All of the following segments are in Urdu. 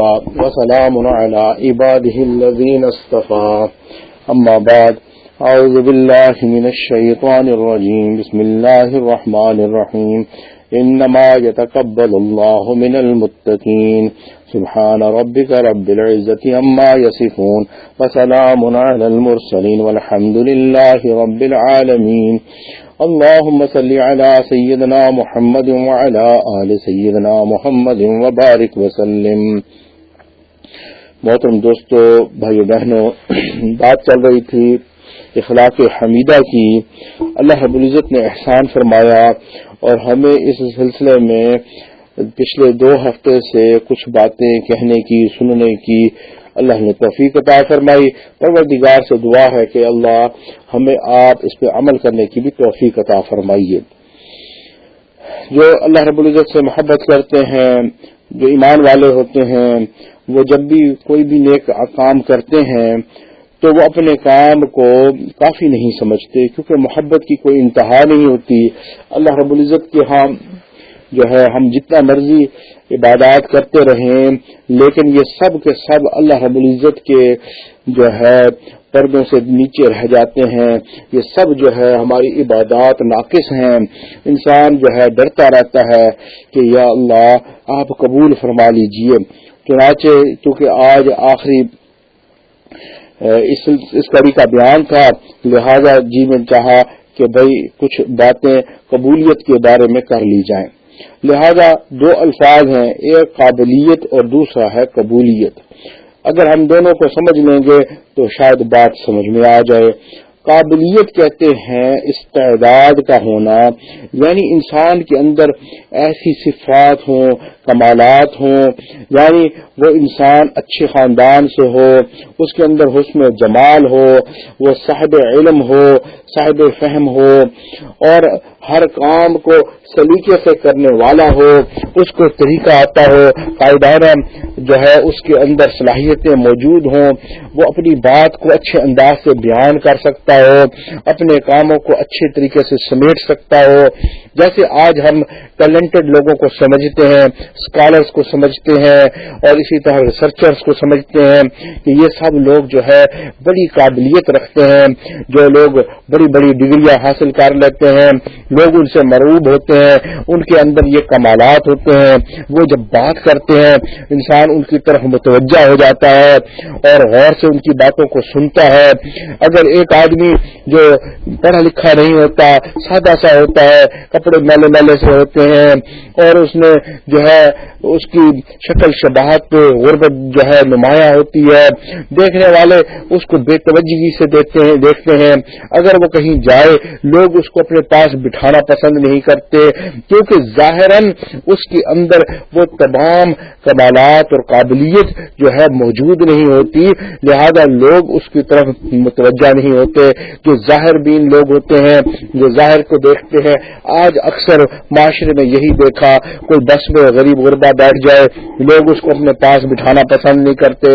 وسلام على عباده الذين اصطفى. أما بعد، أعوذ بالله من الشيطان الرجيم. بسم الله الرحمن الرحيم. إنما يتقبل الله من المتقين. سبحان ربك رب العزة أما يصفون وسلام على المرسلين والحمد لله رب العالمين. اللهم صل على سيدنا محمد وعلى آل سيدنا محمد وبارك وسلم. محترم دوستو بھائی بہنوں، بات چل رہی تھی اخلاق حمیدہ کی اللہ رب العزت نے احسان فرمایا اور ہمیں اس سلسلے میں پچھلے دو ہفتے سے کچھ باتیں کہنے کی، سننے کی اللہ نے توفیق عطا فرمائی۔ پروردگار سے دعا ہے کہ اللہ ہمیں آپ اس پہ عمل کرنے کی بھی توفیق عطا فرمائیے۔ جو اللہ رب العزت سے محبت کرتے ہیں، جو ایمان والے ہوتے ہیں، وہ جب بھی کوئی بھی نیک کام کرتے ہیں تو وہ اپنے کام کو کافی نہیں سمجھتے، کیونکہ محبت کی کوئی انتہا نہیں ہوتی۔ اللہ رب العزت کے ہاں جو ہے، ہم جتنا مرضی عبادات کرتے رہیں، لیکن یہ سب کے سب اللہ رب العزت کے جو ہے پردوں سے نیچے رہ جاتے ہیں۔ یہ سب جو ہے ہماری عبادات ناقص ہیں۔ انسان جو ہے ڈرتا رہتا ہے کہ یا اللہ، آپ قبول فرما لیجیے۔ چنانچہ، کیونکہ آج آخری اس کڑی کا بیان تھا، لہذا جی نے چاہا کہ بھائی کچھ باتیں قبولیت کے بارے میں کر لی جائیں۔ لہذا دو الفاظ ہیں، ایک قابلیت اور دوسرا ہے قبولیت۔ اگر ہم دونوں کو سمجھ لیں گے تو شاید بات سمجھ میں آ جائے۔ قابلیت کہتے ہیں استعداد کا ہونا یعنی انسان کے اندر ایسی صفات ہوں، کمالات ہوں یعنی وہ انسان اچھے خاندان سے ہو، اس کے اندر حسن و جمال ہو، وہ صاحب علم ہو، صاحب فہم ہو، اور ہر کام کو سلیقے سے کرنے والا ہو، اس کو طریقہ آتا ہو قائدانہ جو ہے اس کے اندر صلاحیتیں موجود ہوں، وہ اپنی بات کو اچھے انداز سے بیان کر سکتا ہو، اپنے کاموں کو اچھے طریقے سے سمیٹ سکتا ہو۔ جیسے آج ہم ٹیلنٹڈ لوگوں کو سمجھتے ہیں اسکالرس کو سمجھتے ہیں اور اسی طرح ریسرچرس کو سمجھتے ہیں کہ یہ سب لوگ جو ہے بڑی قابلیت رکھتے ہیں۔ جو لوگ بڑی بڑی ڈگریاں حاصل کر لیتے ہیں، لوگ ان سے مروب ہوتے ہیں، ان کے اندر یہ کمالات ہوتے ہیں۔ وہ جب بات کرتے ہیں، انسان ان کی طرف متوجہ ہو جاتا ہے اور غور سے ان کی باتوں کو سنتا ہے۔ اگر ایک آدمی جو پڑھا لکھا نہیں ہوتا، سادہ سا ہوتا ہے، کپڑے میلے میلے سے ہوتے ہیں، اور اس نے جو ہے، اس کی شکل شباہت پہ غربت جو ہے، نمایاں ہوتی ہے۔ دیکھنے والے اس کو بے توجہی سے دیکھتے ہیں دیکھتے ہیں۔ اگر وہ کہیں جائے، لوگ اس کو اپنے پاس بٹھانا پسند نہیں کرتے، کیونکہ ظاہراً اس کے اندر وہ تمام کمالات اور قابلیت جو ہے، موجود نہیں ہوتی۔ لہذا لوگ اس کی طرف متوجہ نہیں ہوتے۔ جو ظاہر بین لوگ ہوتے ہیں، جو ظاہر کو دیکھتے ہیں۔ آج اکثر معاشرے میں یہی دیکھا، کوئی بس میں غریب غربا بیٹھ جائے، لوگ اس کو اپنے پاس بٹھانا پسند نہیں کرتے،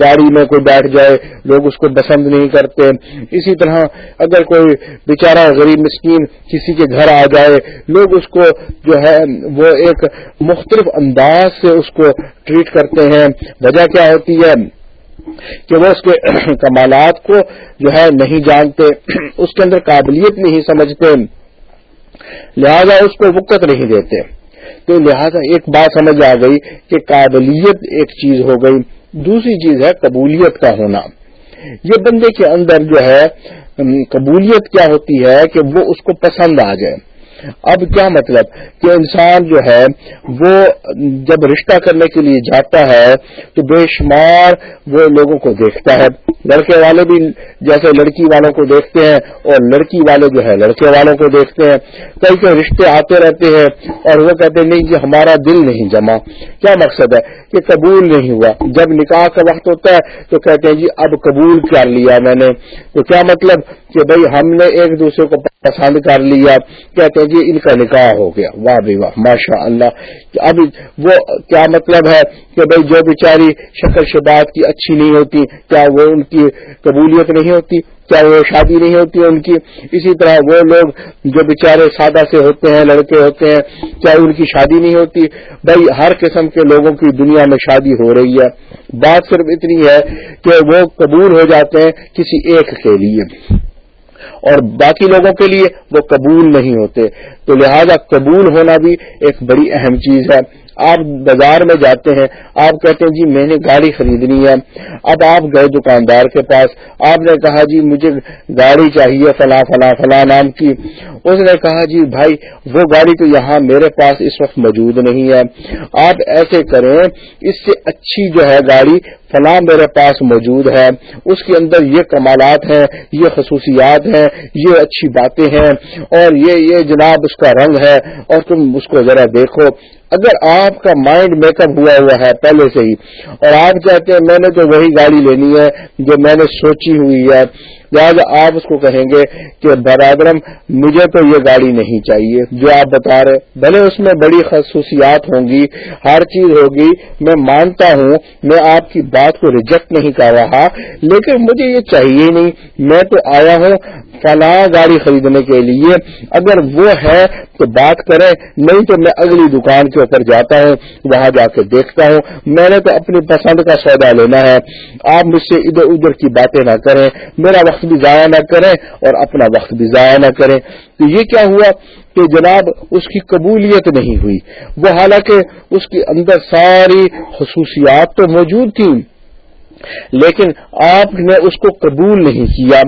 گاڑی میں کوئی بیٹھ جائے، لوگ اس کو پسند نہیں کرتے۔ اسی طرح اگر کوئی بیچارہ غریب مسکین کسی کے گھر آ جائے، لوگ اس کو جو ہے، وہ ایک مختلف انداز سے اس کو ٹریٹ کرتے ہیں۔ وجہ کیا ہوتی ہے؟ کہ وہ اس کے کمالات کو جو ہے نہیں جانتے، اس کے اندر قابلیت نہیں سمجھتے، لہذا اس کو وقت نہیں دیتے۔ تو لہذا ایک بات سمجھ آ گئی کہ قابلیت ایک چیز ہو گئی، دوسری چیز ہے قبولیت کا ہونا۔ یہ بندے کے اندر جو ہے، قبولیت کیا ہوتی ہے کہ وہ اس کو پسند آ جائے۔ اب کیا مطلب کہ انسان جو ہے وہ جب رشتہ کرنے کے لیے جاتا ہے تو بے شمار وہ لوگوں کو دیکھتا ہے۔ لڑکے والے بھی جیسے لڑکی والوں کو دیکھتے ہیں اور لڑکی والے جو ہے لڑکے والوں کو دیکھتے ہیں۔ کئی کئی رشتے آتے رہتے ہیں اور وہ کہتے ہیں، نہیں کہ ہمارا دل نہیں جمع کیا مقصد ہے؟ کہ قبول نہیں ہوا۔ جب نکاح کا وقت ہوتا ہے تو کہتے ہیں جی اب قبول کر لیا میں نے۔ تو کیا مطلب کہ بھائی، ہم نے ایک دوسرے کو پسند کر لیا، کہتے ہیں جی ان کا نکاح ہو گیا۔ واہ بھائی واہ ماشاء اللہ اب وہ کیا مطلب ہے کہ بھائی جو بیچاری شکل شبات کی اچھی نہیں ہوتی، کیا وہ ان کی قبولیت نہیں ہوتی؟ چاہے وہ شادی نہیں ہوتی ان کی؟ اسی طرح وہ لوگ جو بیچارے سادہ سے ہوتے ہیں، لڑکے ہوتے ہیں چاہے ان کی شادی نہیں ہوتی؟ بھائی ہر قسم کے لوگوں کی دنیا میں شادی ہو رہی ہے۔ بات صرف اتنی ہے کہ وہ قبول ہو جاتے ہیں کسی ایک کے لیے۔ اور باقی لوگوں کے لیے وہ قبول نہیں ہوتے۔ تو لہذا قبول ہونا بھی ایک بڑی اہم چیز ہے۔ آپ بازار میں جاتے ہیں، آپ کہتے ہیں جی میں نے گاڑی خریدنی ہے۔ اب آپ گئے دکاندار کے پاس، آپ نے کہا جی مجھے گاڑی چاہیے فلاں فلاں فلاں نام کی۔ اس نے کہا جی بھائی، وہ گاڑی تو یہاں میرے پاس اس وقت موجود نہیں ہے۔ آپ ایسے کریں، اس سے اچھی جو ہے گاڑی فلاں میرے پاس موجود ہے۔ اس کے اندر یہ کمالات ہیں، یہ خصوصیات ہیں، یہ اچھی باتیں ہیں۔ اور یہ یہ جناب اس کا رنگ ہے اور تم اس کو ذرا دیکھو۔ اگر آپ کا مائنڈ میک اپ ہوا ہوا ہے پہلے سے ہی، اور آپ کہتے ہیں میں نے تو وہی گاڑی لینی ہے جو میں نے سوچی ہوئی ہے، لہٰذا آپ اس کو کہیں گے کہ برادرم مجھے تو یہ گاڑی نہیں چاہیے، جو آپ بتا رہے بھلے اس میں بڑی خصوصیات ہوں گی، ہر چیز ہوگی، میں مانتا ہوں، میں آپ کی بات کو ریجیکٹ نہیں کر رہا، لیکن مجھے یہ چاہیے نہیں، میں تو آیا ہوں فلاں گاڑی خریدنے کے لیے۔ اگر وہ ہے تو بات کریں، نہیں تو میں اگلی دکان کے کر جاتا ہوں، وہاں جا کے دیکھتا ہوں۔ میں نے تو اپنی پسند کا سودا لینا ہے۔ آپ مجھ سے ادھر ادھر کی باتیں نہ کریں۔ میرا وقت بھی ضائع نہ کریں اور اپنا وقت بھی ضائع نہ کریں۔ تو یہ کیا ہوا کہ جناب، اس کی قبولیت نہیں ہوئی۔ وہ حالانکہ اس کے اندر ساری خصوصیات تو موجود تھیں۔ لیکن آپ نے اس کو قبول نہیں کیا۔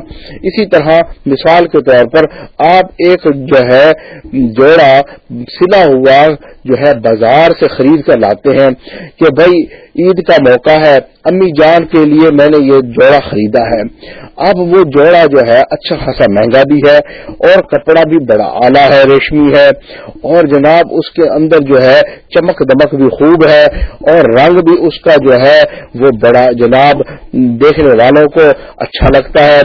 اسی طرح مثال کے طور پر آپ ایک جو ہے جوڑا سلا ہوا جو ہے بازار سے خرید کر لاتے ہیں کہ بھائی عید کا موقع ہے، امی جان کے لیے میں نے یہ جوڑا خریدا ہے۔ اب وہ جوڑا جو ہے اچھا خاصا مہنگا بھی ہے اور کپڑا بھی بڑا اعلیٰ ہے، ریشمی ہے۔ اور جناب، اس کے اندر جو ہے، چمک دمک بھی خوب ہے اور رنگ بھی اس کا جو ہے، وہ بڑا جناب دیکھنے والوں کو اچھا لگتا ہے۔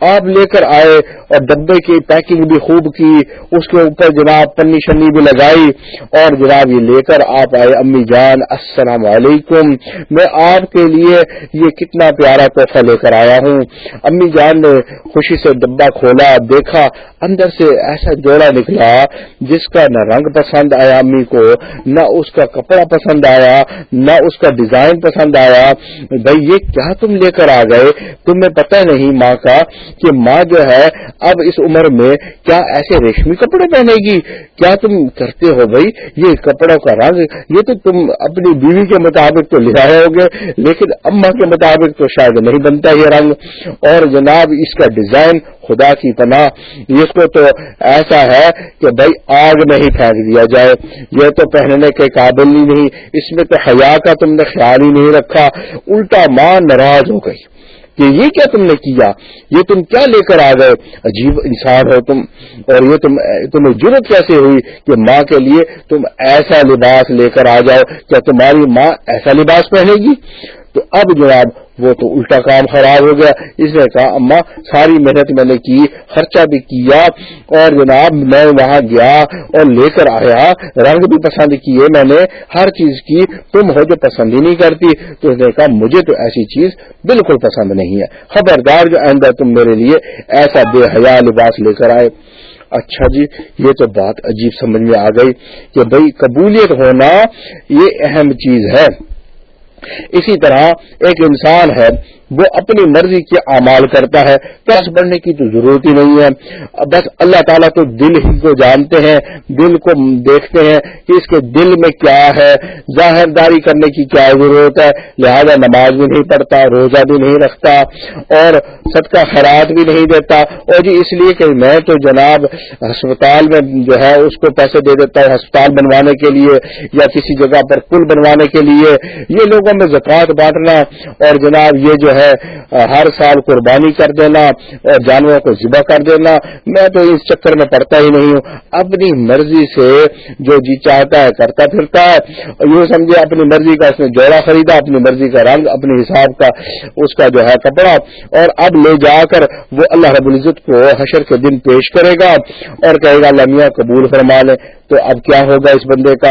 آپ لے کر آئے اور ڈبے کی پیکنگ بھی خوب کی، اس کے اوپر جناب پنی شنی بھی لگائی اور جناب یہ لے کر آپ آئے، امی جان، السلام علیکم۔ میں آپ کے لیے یہ کتنا پیارا تحفہ لے کر آیا ہوں۔ امی جان نے خوشی سے ڈبا کھولا، دیکھا، اندر سے ایسا جوڑا نکلا جس کا نہ رنگ پسند آیا امی کو، نہ اس کا کپڑا پسند آیا، نہ اس کا ڈیزائن پسند آیا۔ بھائی، یہ کیا تم لے کر آ گئے؟ تمہیں پتہ نہیں ماں کا کہ ماں جو ہے، اب اس عمر میں کیا ایسے ریشمی کپڑے پہنے گی؟ کیا تم کرتے ہو بھائی یہ کپڑوں کا رنگ؟ یہ تو تم اپنی بیوی کے مطابق تو لے آئے ہوگے، لیکن اما کے مطابق تو شاید نہیں بنتا یہ رنگ۔ اور جناب، اس کا ڈیزائن خدا کی پناہ۔ اس کو تو ایسا ہے کہ بھائی آگ میں ہی پھینک دیا جائے۔ یہ تو پہننے کے قابل ہی نہیں۔ اس میں تو حیا کا تم نے خیال ہی نہیں رکھا۔ الٹا ماں ناراض ہو گئی۔ کہ یہ کیا تم نے کیا؟ یہ تم کیا لے کر آ گئے؟ عجیب انسان ہو تم، اور یہ تم، تمہیں ضرورت کیسے ہوئی کہ ماں کے لیے تم ایسا لباس لے کر آ جاؤ؟ کیا تمہاری ماں ایسا لباس پہنے گی تو اب جناب وہ تو الٹا کام خراب ہو گیا۔ اس نے کہا اما ساری محنت میں نے کی، خرچہ بھی کیا اور جناب میں وہاں گیا اور لے کر آیا۔ رنگ بھی پسند کیے میں نے، ہر چیز کی۔ تم ہو جو پسند ہی نہیں کرتی۔ تو اس نے کہا، مجھے تو ایسی چیز بالکل پسند نہیں ہے۔ خبردار جو آئندہ تم میرے لیے ایسا بے حیا لباس لے کر آئے۔ اچھا جی یہ تو بات عجیب سمجھ میں آ گئی کہ بھائی قبولیت ہونا یہ اہم چیز ہے۔ اسی طرح ایک انسان ہے، وہ اپنی مرضی کے اعمال کرتا ہے پیس بڑھنے کی تو ضرورت ہی نہیں ہے۔ بس اللہ تعالیٰ تو دل ہی کو جانتے ہیں، دل کو دیکھتے ہیں کہ اس کے دل میں کیا ہے۔ ظاہر داری کرنے کی کیا ضرورت ہے؟ لہذا نماز بھی نہیں پڑھتا، روزہ بھی نہیں رکھتا، اور سب کا خیرات بھی نہیں دیتا۔ اور جی اس لیے کہ میں تو جناب ہسپتال میں جو ہے، اس کو پیسے دے دیتا ہوں، ہسپتال بنوانے کے لیے یا کسی جگہ پر پل بنوانے کے لیے۔ یہ لوگوں میں زکوٰۃ بانٹنا اور جناب یہ جو ہے، ہر سال قربانی کر دینا اور جانوروں کو ذبح کر دینا، میں تو اس چکر میں پڑتا ہی نہیں ہوں۔ اپنی مرضی سے جو جی چاہتا ہے کرتا پھرتا ہے۔ یوں سمجھے، اپنی مرضی کا اس نے جوڑا خریدا، اپنی مرضی کا رنگ اپنے حساب کا اس کا جو ہے کپڑا۔ اور اب لے جا کر وہ اللہ رب العزت کو حشر کے دن پیش کرے گا اور کہے گا لمیاں قبول فرما لے۔ تو اب کیا ہوگا اس بندے کا؟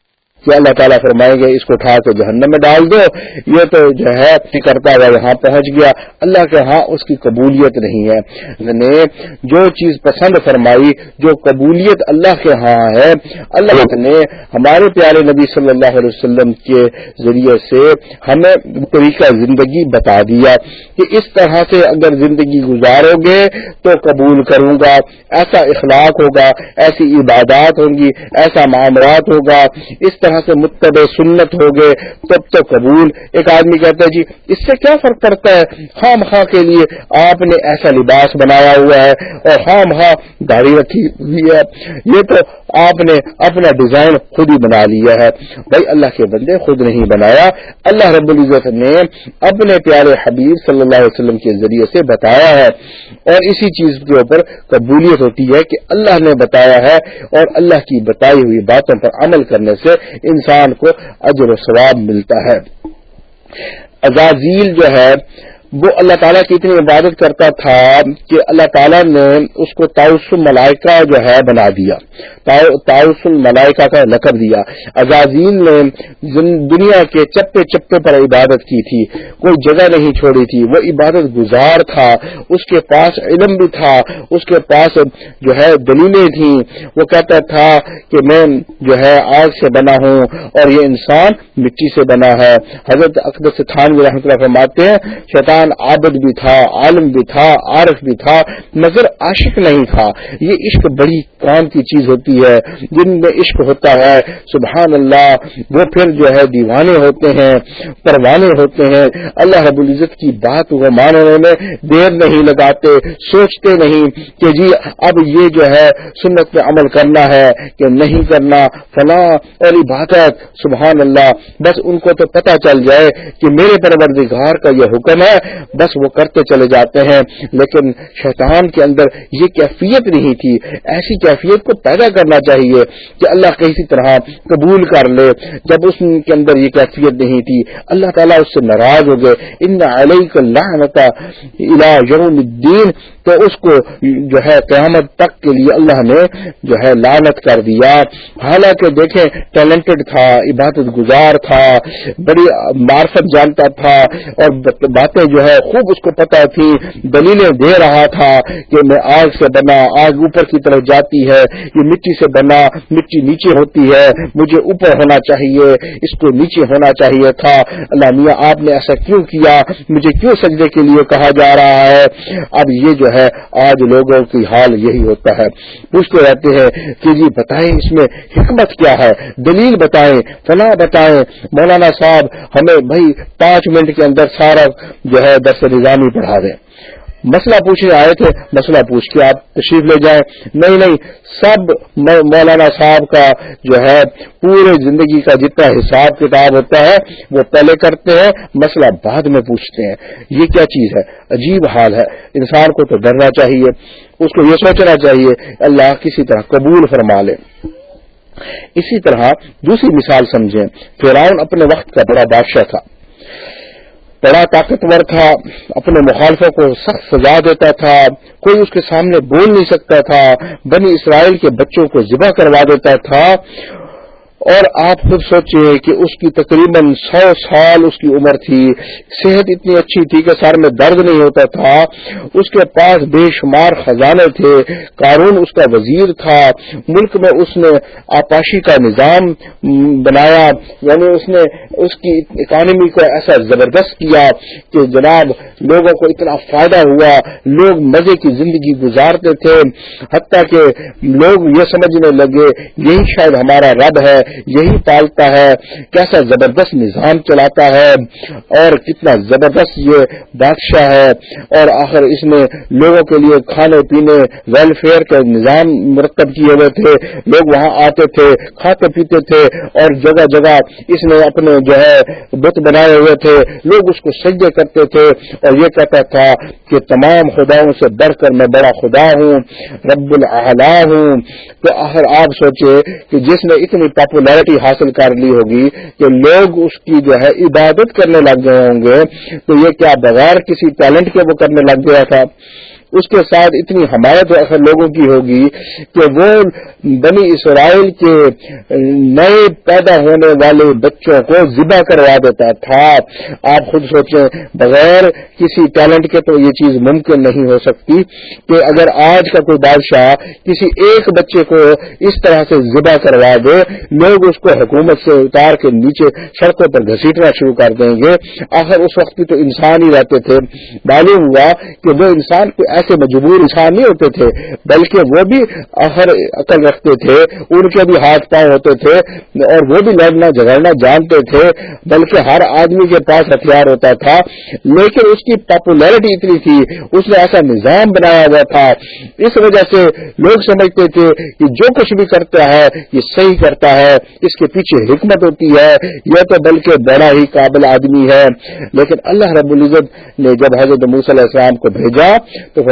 کہ اللہ تعالیٰ فرمائیں گے اس کو اٹھا کے جہنم میں ڈال دو۔ یہ تو جو ہے کرتا ہوا یہاں پہنچ گیا۔ اللہ کے ہاں اس کی قبولیت نہیں ہے۔ نے جو چیز پسند فرمائی جو قبولیت اللہ کے ہاں ہے اللہ نے ہمارے پیارے نبی صلی اللہ علیہ وسلم کے ذریعے سے ہمیں طریقہ زندگی بتا دیا کہ اس طرح سے اگر زندگی گزارو گے تو قبول کروں گا۔ ایسا اخلاق ہوگا ایسی عبادات ہوں گی ایسا معاملات ہوگا۔ اس طرح سے متب سنت ہو گئے، تب تو قبول۔ ایک آدمی کہتا ہے جی اس سے کیا فرق پڑتا ہے؟ خام خواہ کے لیے آپ نے ایسا لباس بنایا ہوا ہے اور خام خواہ داڑھی رکھی ہوئی ہے۔ یہ تو آپ نے اپنا ڈیزائن خود ہی بنا لیا ہے۔ بھائی اللہ کے بندے خود نہیں بنایا۔ اللہ رب العزت نے اپنے پیارے حبیب صلی اللہ علیہ وسلم کے ذریعے سے بتایا ہے۔ اور اسی چیز کے اوپر قبولیت ہوتی ہے کہ اللہ نے بتایا ہے اور اللہ کی بتائی ہوئی باتوں پر عمل کرنے سے انسان کو اجر و ثواب ملتا ہے۔ ازازیل جو ہے وہ اللہ تعالیٰ کی اتنی عبادت کرتا تھا کہ اللہ تعالیٰ نے اس کو تاؤس الملائکہ جو ہے بنا دیا۔ تاؤس الملائکہ کا لقب دیا۔ عزازین نے دنیا کے چپے چپے پر عبادت کی تھی۔ کوئی جگہ نہیں چھوڑی تھی۔ وہ عبادت گزار تھا۔ اس کے پاس علم بھی تھا۔ اس کے پاس جو ہے دلیلیں تھیں۔ وہ کہتا تھا کہ میں جو ہے آگ سے بنا ہوں اور یہ انسان مٹی سے بنا ہے۔ حضرت اقدس خان رحمۃ اللہ فرماتے ہیں، شیطان انسان عابد بھی تھا، عالم بھی تھا، عارف بھی تھا، مگر عاشق نہیں تھا۔ یہ عشق بڑی کام کی چیز ہوتی ہے، جن میں عشق ہوتا ہے۔ سبحان اللہ، وہ پھر جو ہے دیوانے ہوتے ہیں، پروانے ہوتے ہیں۔ اللہ رب العزت کی بات وہ ماننے میں دیر نہیں لگاتے، سوچتے نہیں کہ جی اب یہ جو ہے سنت پہ عمل کرنا ہے کہ نہیں کرنا، فلاں اور عبادت سبحان اللہ۔ بس ان کو تو پتہ چل جائے کہ میرے پروردگار کا یہ حکم ہے بس وہ کرتے چلے جاتے ہیں۔ لیکن شیطان کے اندر یہ کیفیت نہیں تھی۔ ایسی کیفیت کو پیدا کرنا چاہیے کہ اللہ کسی طرح قبول کر لے۔ جب اس کے اندر یہ کیفیت نہیں تھی، اللہ تعالیٰ اس سے ناراض ہو گئے۔ ان علیہ یوم الدین تو اس کو جو ہے قیامت تک کے لیے اللہ نے جو ہے لانت کر دیا۔ حالانکہ دیکھیں ٹیلنٹڈ تھا، عبادت گزار تھا، بڑی معرفت جانتا تھا اور باتیں جو ہے خوب اس کو پتا تھی، دلیلیں دے رہا تھا کہ میں آگ سے بنا، آگ اوپر کی طرف جاتی ہے، یہ مٹی سے بنا، مٹی نیچے ہوتی ہے، مجھے اوپر ہونا چاہیے، اس کو نیچے ہونا چاہیے تھا۔ اللہ میاں، آپ نے ایسا کیوں کیا؟ مجھے کیوں سجدے کے لیے کہا جا رہا ہے؟ اب یہ جو ہے۔ آج لوگوں کی حال یہی ہوتا ہے۔ پوچھتے رہتے ہیں کہ جی بتائیں اس میں حکمت کیا ہے؟ دلیل بتائیں فلاں بتائیں۔ مولانا صاحب، ہمیں بھائی پانچ منٹ کے اندر سارا جو ہے درس نظامی پڑھا دیں۔ مسئلہ پوچھنے آئے تھے، مسئلہ پوچھ کے آپ تشریف لے جائیں۔ نہیں نہیں، سب مولانا صاحب کا جو ہے، پورے زندگی کا جتنا حساب کتاب ہوتا ہے، وہ پہلے کرتے ہیں، مسئلہ بعد میں پوچھتے ہیں۔ یہ کیا چیز ہے؟ عجیب حال ہے۔ انسان کو تو ڈرنا چاہیے، اس کو یہ سوچنا چاہیے، اللہ کسی طرح قبول فرما لے۔ اسی طرح دوسری مثال سمجھیں، فرعون اپنے وقت کا بڑا بادشاہ تھا۔ بڑا طاقتور تھا، اپنے مخالفوں کو سخت سزا دیتا تھا، کوئی اس کے سامنے بول نہیں سکتا تھا، بنی اسرائیل کے بچوں کو ذبح کروا دیتا تھا۔ اور آپ خود سوچیں کہ اس کی تقریباً سو سال اس کی عمر تھی۔ صحت اتنی اچھی تھی کہ سر میں درد نہیں ہوتا تھا۔ اس کے پاس بے شمار خزانے تھے۔ قارون اس کا وزیر تھا۔ ملک میں اس نے آپاشی کا نظام بنایا۔ یعنی اس نے اس کی اکانومی کو ایسا زبردست کیا کہ جناب لوگوں کو اتنا فائدہ ہوا۔ لوگ مزے کی زندگی گزارتے تھے۔ حتیٰ کہ لوگ یہ سمجھنے لگے، یہی شاید ہمارا رب ہے۔ یہی پالتا ہے کیسا زبردست نظام چلاتا ہے اور کتنا زبردست یہ بادشاہ ہے اور آخر اس نے لوگوں کے لیے کھانے پینے ویلفیئر کے نظام مرتب کیے ہوئے تھے، لوگ وہاں آتے تھے، کھاتے پیتے تھے اور جگہ جگہ اس نے اپنے جو ہے بت بنائے ہوئے تھے، لوگ اس کو سجدے کرتے تھے اور یہ کہتا تھا کہ تمام خداؤں سے بڑھ کر میں بڑا خدا ہوں، رب العلا ہوں۔ تو آخر آپ سوچے کہ جس نے اتنی پاپولر پاپولرٹی حاصل کر لی ہوگی کہ لوگ اس کی جو ہے عبادت کرنے لگ گئے ہوں گے تو یہ کیا بغیر کسی ٹیلنٹ کے وہ کرنے لگ گیا تھا؟ اس کے ساتھ اتنی حمایت آخر لوگوں کی ہوگی کہ وہ بنی اسرائیل کے نئے پیدا ہونے والے بچوں کو ذبح کروا دیتا تھا۔ آپ خود سوچیں، بغیر کسی ٹیلنٹ کے تو یہ چیز ممکن نہیں ہو سکتی کہ اگر آج کا کوئی بادشاہ کسی ایک بچے کو اس طرح سے ذبح کروا دے، لوگ اس کو حکومت سے اتار کے نیچے سڑکوں پر گھسیٹنا شروع کر دیں گے۔ آخر اس وقت بھی تو انسان ہی رہتے تھے۔ معلوم ہوا کہ وہ انسان کوئی ایسے مجبور انسان نہیں ہوتے تھے، بلکہ وہ بھی آخر عقل رکھتے تھے، ان کے بھی ہاتھ پاؤں ہوتے تھے، اور وہ بھی لڑنا جھگڑنا جانتے تھے، بلکہ ہر آدمی کے پاس ہتھیار ہوتا تھا۔ لیکن اس کی پاپولیرٹی اتنی تھی، اس نے ایسا نظام بنایا ہوا تھا۔ اس وجہ سے لوگ سمجھتے تھے کہ جو کچھ بھی کرتا ہے، یہ صحیح کرتا ہے، اس کے پیچھے حکمت ہوتی ہے، یہ تو بلکہ بڑا ہی قابل آدمی ہے۔ لیکن اللہ رب العزت نے جب حضرت موسی علیہ السلام کو بھیجا، تو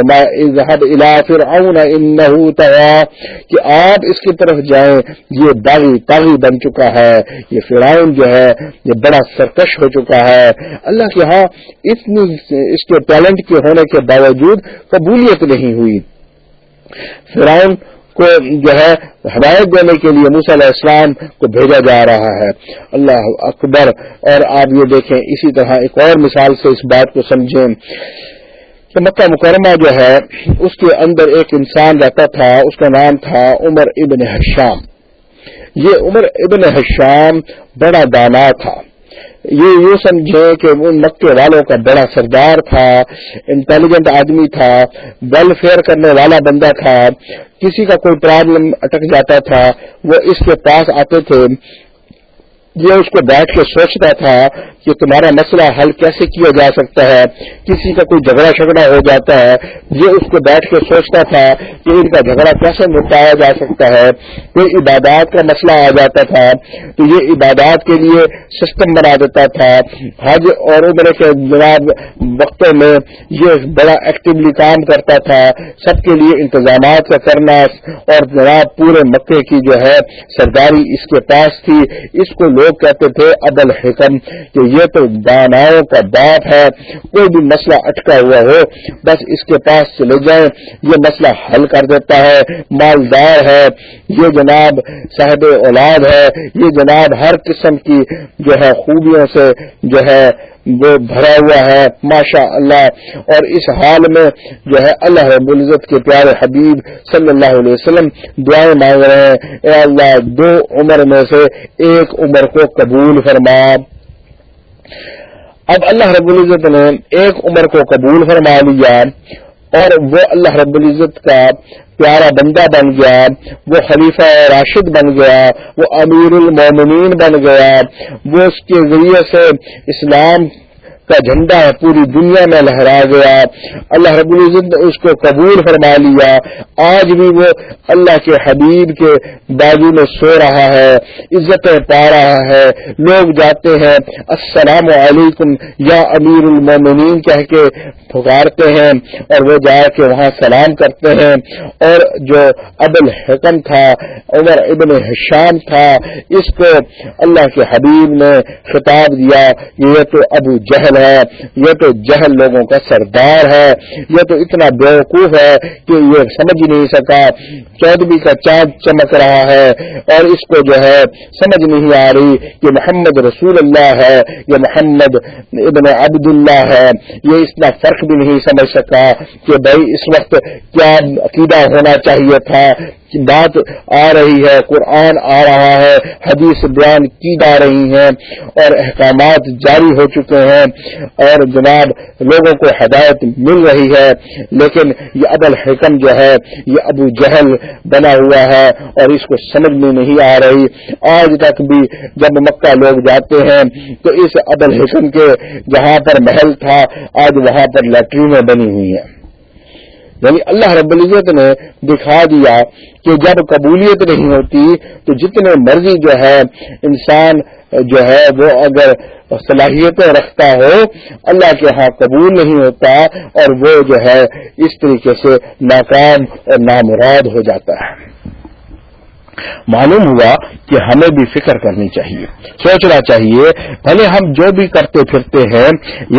کہ آپ اس کی طرف جائیں، یہ باغی تاغی بن چکا ہے، یہ فرعون جو ہے، یہ بڑا سرکش ہو چکا ہے۔ اللہ کے ہاں اتنی اس کے ٹیلنٹ کے ہونے کے باوجود قبولیت نہیں ہوئی۔ فرعون کو جو ہے، ہدایت دینے کے لیے موسی علیہ السلام کو بھیجا جا رہا ہے۔ اللہ اکبر۔ اور آپ یہ دیکھیں، اسی طرح ایک اور مثال سے اس بات کو سمجھیں۔ کہ مکہ مکرمہ جو ہے، اس کے اندر ایک انسان رہتا تھا، اس کا نام تھا عمر ابن حشام۔ یہ عمر ابن حشام بڑا دانا تھا۔ یہ یوں سمجھے کہ ان مکے والوں کا بڑا سردار تھا، انٹیلیجنٹ آدمی تھا ویلفیئر کرنے والا بندہ تھا۔ کسی کا کوئی پرابلم اٹک جاتا تھا، وہ اس کے پاس آتے تھے۔ یہ اس کو بیٹھ کے سوچتا تھا کہ تمہارا مسئلہ حل کیسے کیا جا سکتا ہے، کسی کا کوئی جھگڑا شگڑا ہو جاتا ہے۔ یہ اس کو بیٹھ کے سوچتا تھا کہ ان کا جھگڑا کیسے نپٹایا جا سکتا ہے۔ کوئی عبادات کا مسئلہ آ جاتا تھا۔ تو یہ عبادات کے لیے سسٹم بنا دیتا تھا۔ حج اور عمر کے جناب وقتوں میں یہ بڑا ایکٹیولی کام کرتا تھا۔ سب کے لیے انتظامات کا کرنا اور جناب پورے مکے کی جو ہے، سرداری اس کے پاس تھی۔ اس کو لوگ کہتے تھے اب حکم، کہ یہ تو داناؤں کا باپ ہے، کوئی بھی مسئلہ اٹکا ہوا ہو، بس اس کے پاس چلے جائیں، یہ مسئلہ حل کر دیتا ہے، مالدار ہے، یہ جناب صاحب اولاد ہے، یہ جناب ہر قسم کی جو ہے خوبیوں سے جو ہے وہ بھرا ہوا ہے، ماشاء اللہ۔ اور اس حال میں جو ہے، اللہ رب العزت کے پیارے حبیب صلی اللہ علیہ وسلم دعائیں مانگ رہے ہیں۔ اے اللہ، دو عمر میں سے ایک عمر کو قبول فرما۔ اب اللہ رب العزت نے ایک عمر کو قبول فرما لیا۔ اور وہ اللہ رب العزت کا پیارا بندہ بن گیا، وہ خلیفہ راشد بن گیا، وہ امیر المومنین بن گیا، وہ اس کے ذریعے سے اسلام کا جھنڈا پوری دنیا میں لہرا گیا۔ اللہ رب العزت نے اس کو قبول فرما لیا۔ آج بھی وہ اللہ کے حبیب کے بازو میں سو رہا ہے، عزتیں پا رہا ہے۔ لوگ جاتے ہیں، السلام علیکم یا امیر المومنین کہہ کے پکارتے ہیں اور وہ جا کے وہاں سلام کرتے ہیں۔ اور جو اب الحکم تھا، عمر ابن حشام تھا، اس کو اللہ کے حبیب نے خطاب دیا۔ یہ تو ابو جہل ہے، یہ تو جہل لوگوں کا سردار ہے، یہ تو اتنا بیوقوف ہے کہ یہ سمجھ ہی نہیں سکا چودھری کا چاند چمک رہا ہے اور اس کو جو ہے سمجھ نہیں آ رہی کہ محمد رسول اللہ ہے یہ محمد ابن عبد اللہ ہے، یہ اتنا فرق بھی نہیں سمجھ سکا کہ بھائی اس وقت کیا عقیدہ ہونا چاہیے تھا بات آ رہی ہے، قرآن آ رہا ہے، حدیث بیان کی جا رہی ہیں اور احکامات جاری ہو چکے ہیں اور جناب لوگوں کو ہدایت مل رہی ہے، لیکن یہ ابل حکم جو ہے، یہ ابو جہل بنا ہوا ہے اور اس کو سمجھ میں نہیں آ رہی۔ آج تک بھی جب مکہ لوگ جاتے ہیں تو اس ابل حکم کے جہاں پر محل تھا، آج وہاں پر لیٹرینیں بنی ہوئی ہیں۔ یعنی اللہ رب العزت نے دکھا دیا کہ جب قبولیت نہیں ہوتی تو جتنے مرضی جو ہے، انسان جو ہے وہ اگر صلاحیتیں رکھتا ہو، اللہ کے ہاں قبول نہیں ہوتا اور وہ جو ہے اس طریقے سے ناکام اور نامراد ہو جاتا ہے۔ معلوم ہوا کہ ہمیں بھی فکر کرنی چاہیے۔ سوچنا چاہیے، بھلے ہم جو بھی کرتے پھرتے ہیں،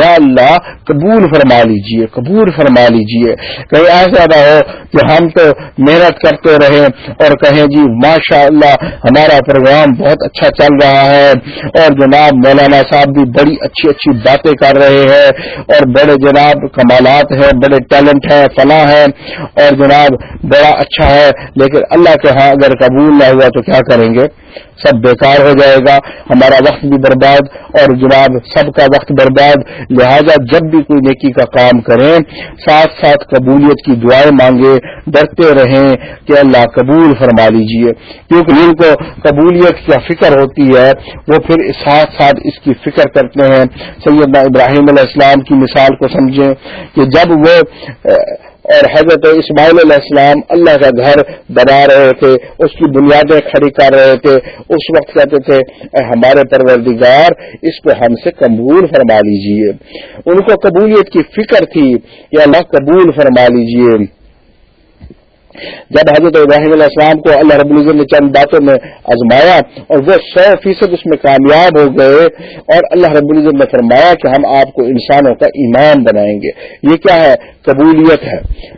یا اللہ قبول فرما لیجیے، قبول فرما لیجیے۔ کہیں ایسا نہ ہو کہ ہم تو محنت کرتے رہیں اور کہیں جی ماشاء اللہ ہمارا پروگرام بہت اچھا چل رہا ہے اور جناب مولانا صاحب بھی بڑی اچھی اچھی باتیں کر رہے ہیں اور بڑے جناب کمالات ہیں، بڑے ٹیلنٹ ہیں، فلاں ہیں اور جناب بڑا اچھا ہے، لیکن اللہ کے ہاں اگر قبول نہ ہوا تو کیا کریں گے؟ سب بیکار ہو جائے گا، ہمارا وقت بھی برباد اور جناب سب کا وقت برباد، لہذا جب بھی کوئی نیکی کا کام کریں، ساتھ ساتھ قبولیت کی دعائیں مانگے ڈرتے رہیں کہ اللہ قبول فرما لیجیے۔ کیونکہ جن کو قبولیت کا فکر ہوتی ہے، وہ پھر ساتھ ساتھ اس کی فکر کرتے ہیں۔ سیدنا ابراہیم علیہ السلام کی مثال کو سمجھیں کہ جب وہ اور حضرت اسماعیل علیہ السلام اللہ کا گھر بنا رہے تھے، اس کی بنیادیں کھڑی کر رہے تھے، اس وقت کہتے تھے، اے ہمارے پروردگار، اس کو ہم سے قبول فرما لیجیے۔ ان کو قبولیت کی فکر تھی کہ اللہ قبول فرما لیجیے۔ جب حضرت ابراہیم علیہ السلام کو اللہ رب العزت نے چند باتوں میں آزمایا اور وہ سو فیصد اس میں کامیاب ہو گئے اور اللہ رب العزت نے فرمایا کہ ہم آپ کو انسانوں کا ایمان بنائیں گے۔ یہ کیا ہے؟ قبولیت ہے۔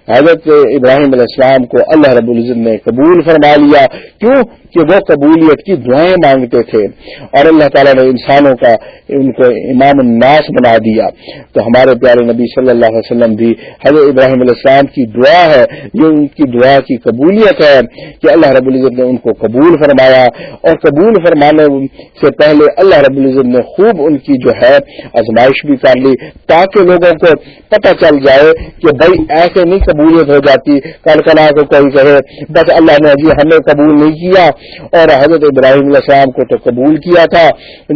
حضرت ابراہیم علیہ السلام کو اللہ رب العزت نے قبول فرما لیا۔ کیوں؟ کہ وہ قبولیت کی دعائیں مانگتے تھے۔ اور اللہ تعالیٰ نے انسانوں کا ان کو امام الناس بنا دیا۔ تو ہمارے پیارے نبی صلی اللہ علیہ وسلم بھی حضرت ابراہیم علیہ السلام کی دعا ہے۔ یہ ان کی دعا کی قبولیت ہے کہ اللہ رب العزت نے ان کو قبول فرمایا۔ اور قبول فرمانے سے پہلے اللہ رب العزت نے خوب ان کی جو ہے آزمائش بھی کر لی تاکہ لوگوں کو پتہ چل جائے کہ بھائی ایسے نہیں قبولیت ہو جاتی، کل کلا کو کوئی کہے، بس اللہ نے جی ہمیں قبول نہیں کیا اور حضرت ابراہیم علیہ السلام کو تو قبول کیا تھا،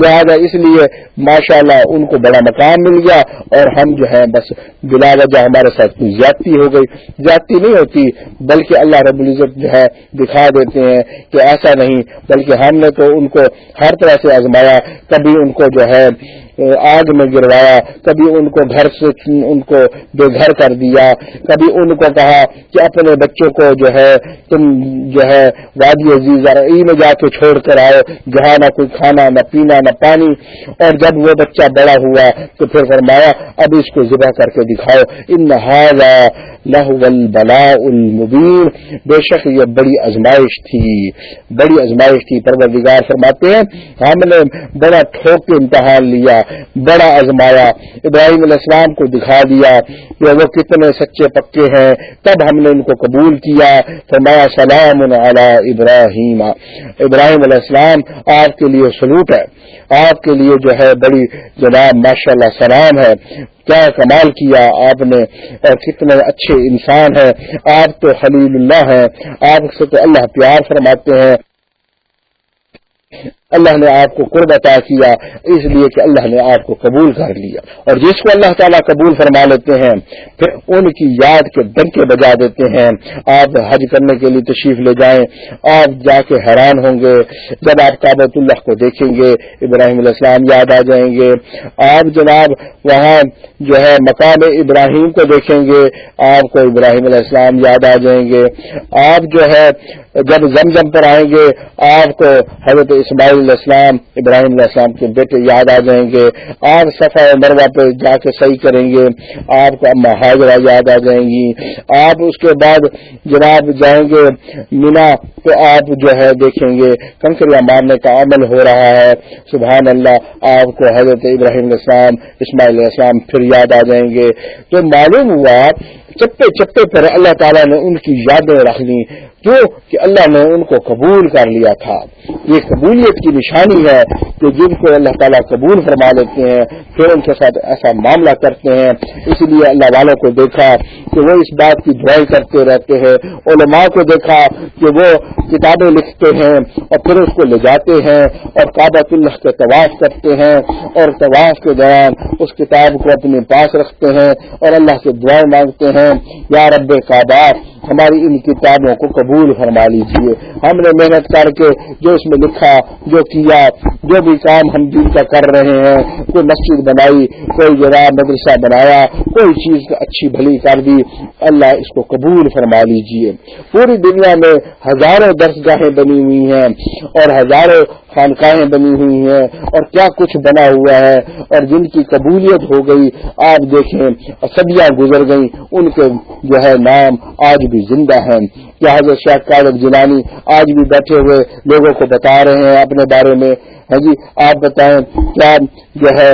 لہٰذا اس لیے ماشاء اللہ ان کو بڑا مقام مل گیا اور ہم جو ہے بس بلا وجہ ہمارے ساتھ زیادتی ہو گئی۔ زیادتی نہیں ہوتی، بلکہ اللہ رب العزت جو ہے دکھا دیتے ہیں کہ ایسا نہیں، بلکہ ہم نے تو ان کو ہر طرح سے آزمایا، کبھی ان کو جو ہے آگ میں گروایا، کبھی ان کو گھر سے ان کو بے گھر کر دیا، کبھی ان کو کہا کہ اپنے بچوں کو جو ہے، تم جو ہے وادی عزیز میں جا کے چھوڑ کر آؤ جہاں نہ کوئی کھانا، نہ پینا، نہ پانی۔ اور جب وہ بچہ بڑا ہوا تو پھر فرمایا، اب اس کو ذبح کر کے دکھاؤ۔ ان بلا المبین۔ بے شک یہ بڑی ازمائش تھی، بڑی ازمائش تھی۔ پروردگار فرماتے ہیں، ہم نے بڑا ٹھوک کے امتحان لیا۔ بڑا ازمایا، ابراہیم علیہ السلام کو دکھا دیا کہ وہ کتنے سچے پکے ہیں۔ تب ہم نے ان کو قبول کیا۔ فرمایا، سلام علی ابراہیم۔ ابراہیم علیہ السلام آپ کے لیے سلوٹ ہے۔ آپ کے لیے جو ہے بڑی جناب ماشاء اللہ سلام ہے۔ کیا کمال کیا آپ نے۔ اور کتنے اچھے انسان ہیں۔ آپ تو خلیل اللہ ہیں۔ آپ سے تو اللہ پیار فرماتے ہیں۔ اللہ نے آپ کو قرب عطا کیا، اس لیے کہ اللہ نے آپ کو قبول کر لیا۔ اور جس کو اللہ تعالیٰ قبول فرما لیتے ہیں، پھر ان کی یاد کے ڈنکے بجا دیتے ہیں۔ آپ حج کرنے کے لیے تشریف لے جائیں، آپ جا کے حیران ہوں گے۔ جب آپ کابت اللہ کو دیکھیں گے، ابراہیم علیہ السلام یاد آ جائیں گے۔ آپ جناب وہاں جو ہے مقام ابراہیم کو دیکھیں گے، آپ کو ابراہیم علیہ السلام یاد آ جائیں گے۔ آپ جو ہے جب زمزم پر آئیں گے، آپ کو حضرت اسماعیل علیہ السلام، ابراہیم علیہ السلام کے بیٹے یاد آ جائیں گے، آپ صفا مروا پہ جا کے صحیح کریں گے، آپ کو اما حاضرہ یاد آ جائیں گی۔ آپ اس کے بعد جناب جائیں گے مینا، تو آپ جو ہے دیکھیں گے کنکریاں مارنے کا عمل ہو رہا ہے۔ سبحان اللہ، آپ کو حضرت ابراہیم علیہ السلام، اسماعیل علیہ السلام پھر یاد آ جائیں گے۔ تو معلوم ہوا، چپے چپے پر اللہ تعالیٰ نے ان کی یادیں رکھ لی کیوں کہ اللہ نے ان کو قبول کر لیا تھا؟ یہ قبولیت کی نشانی ہے کہ جن کو اللہ تعالیٰ قبول فرما لیتے ہیں، پھر ان کے ساتھ ایسا معاملہ کرتے ہیں۔ اس لیے اللہ والوں کو دیکھا کہ وہ اس بات کی دعائیں کرتے رہتے ہیں۔ علماء کو دیکھا کہ وہ کتابیں لکھتے ہیں اور پھر اس کو لے جاتے ہیں اور کابت اللہ کے طواف کرتے ہیں اور طواف کے دوران اس کتاب کو اپنے پاس رکھتے ہیں اور اللہ سے دعائیں مانگتے ہیں۔ یا رب کعبہ، ہماری ان کتابوں کو قبول قبول فرما لیجیے ہم نے محنت کر کے جو اس میں لکھا، جو کیا، جو بھی کام ہم دن کا کر رہے ہیں، کوئی مسجد بنائی، کوئی جگہ مدرسہ بنایا، کوئی چیز اچھی بھلی کر دی، اللہ اس کو قبول فرما لیجیے پوری دنیا میں ہزاروں درسگاہیں بنی ہوئی ہیں اور ہزاروں خانقاہیں بنی ہوئی ہیں اور کیا کچھ بنا ہوا ہے اور جن کی قبولیت ہو گئی۔ آپ دیکھیں سبیاں گزر گئیں، ان کے جو ہے نام آج بھی زندہ ہیں۔ کیا حضرت شیخ قادر جیلانی آج بھی بیٹھے ہوئے لوگوں کو بتا رہے ہیں اپنے بارے میں۔ ہاں جی آپ بتائیں کیا جو ہے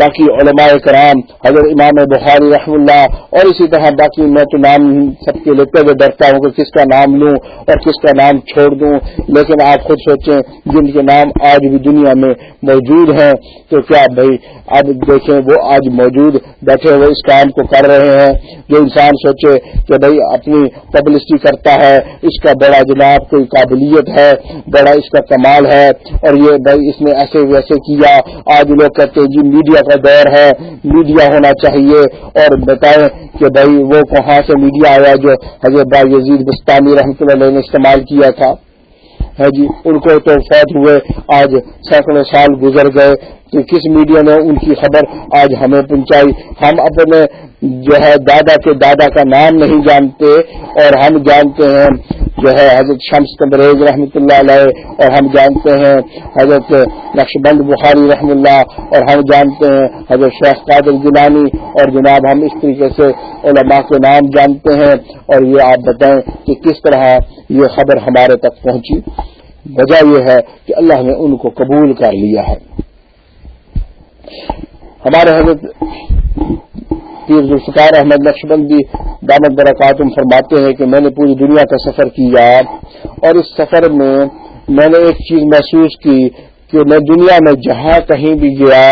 باقی علماء کرام، حضرت امام بخاری رحم اللہ، اور اسی طرح باقی میں تو نام سب کے لیتے ہوئے ڈرتا ہوں کہ کس کا نام لوں اور کس کا نام چھوڑ دوں۔ لیکن آپ خود سوچیں، جن کے نام آج بھی دنیا میں موجود ہیں، تو کیا بھائی، اب دیکھیں وہ آج موجود بیٹھے ہوئے اس کام کو کر رہے ہیں۔ جو انسان سوچے کہ بھائی اپنی پبلسٹی کرتا ہے، اس کا بڑا جناب کوئی قابلیت ہے، بڑا اس کا کمال ہے، اور یہ بھائی اس نے ایسے ویسے کیا، آج لوگ کہتے ہیں جی میڈیا کا دور ہے، میڈیا ہونا چاہیے۔ اور بتائیں کہ بھائی وہ کہاں سے میڈیا آیا جو حضرت با یزید بستانی رحمۃ اللہ نے استعمال کیا تھا؟ ہے جی ان کو تو فوت ہوئے، آج سینکڑوں سال گزر گئے۔ کہ کس میڈیا نے ان کی خبر آج ہمیں پہنچائی؟ ہم اپنے جو ہے دادا کے دادا کا نام نہیں جانتے اور ہم جانتے ہیں جو ہے حضرت شمس تبریز رحمۃ اللہ علیہ، اور ہم جانتے ہیں حضرت نقش بند بخاری رحم اللہ اور ہم جانتے ہیں حضرت شیخ قادر جنانی اور جناب ہم اس طریقے سے علماء کے نام جانتے ہیں، اور یہ آپ بتائیں کہ کس طرح یہ خبر ہمارے تک پہنچی۔ وجہ یہ ہے کہ اللہ نے ان کو قبول کر لیا ہے۔ ہمارے حضرت پیر ذوالفقار احمد نقش بندی دامت برکاتم فرماتے ہیں کہ میں نے پوری دنیا کا سفر کیا اور اس سفر میں میں نے ایک چیز محسوس کی کہ میں دنیا میں جہاں کہیں بھی گیا،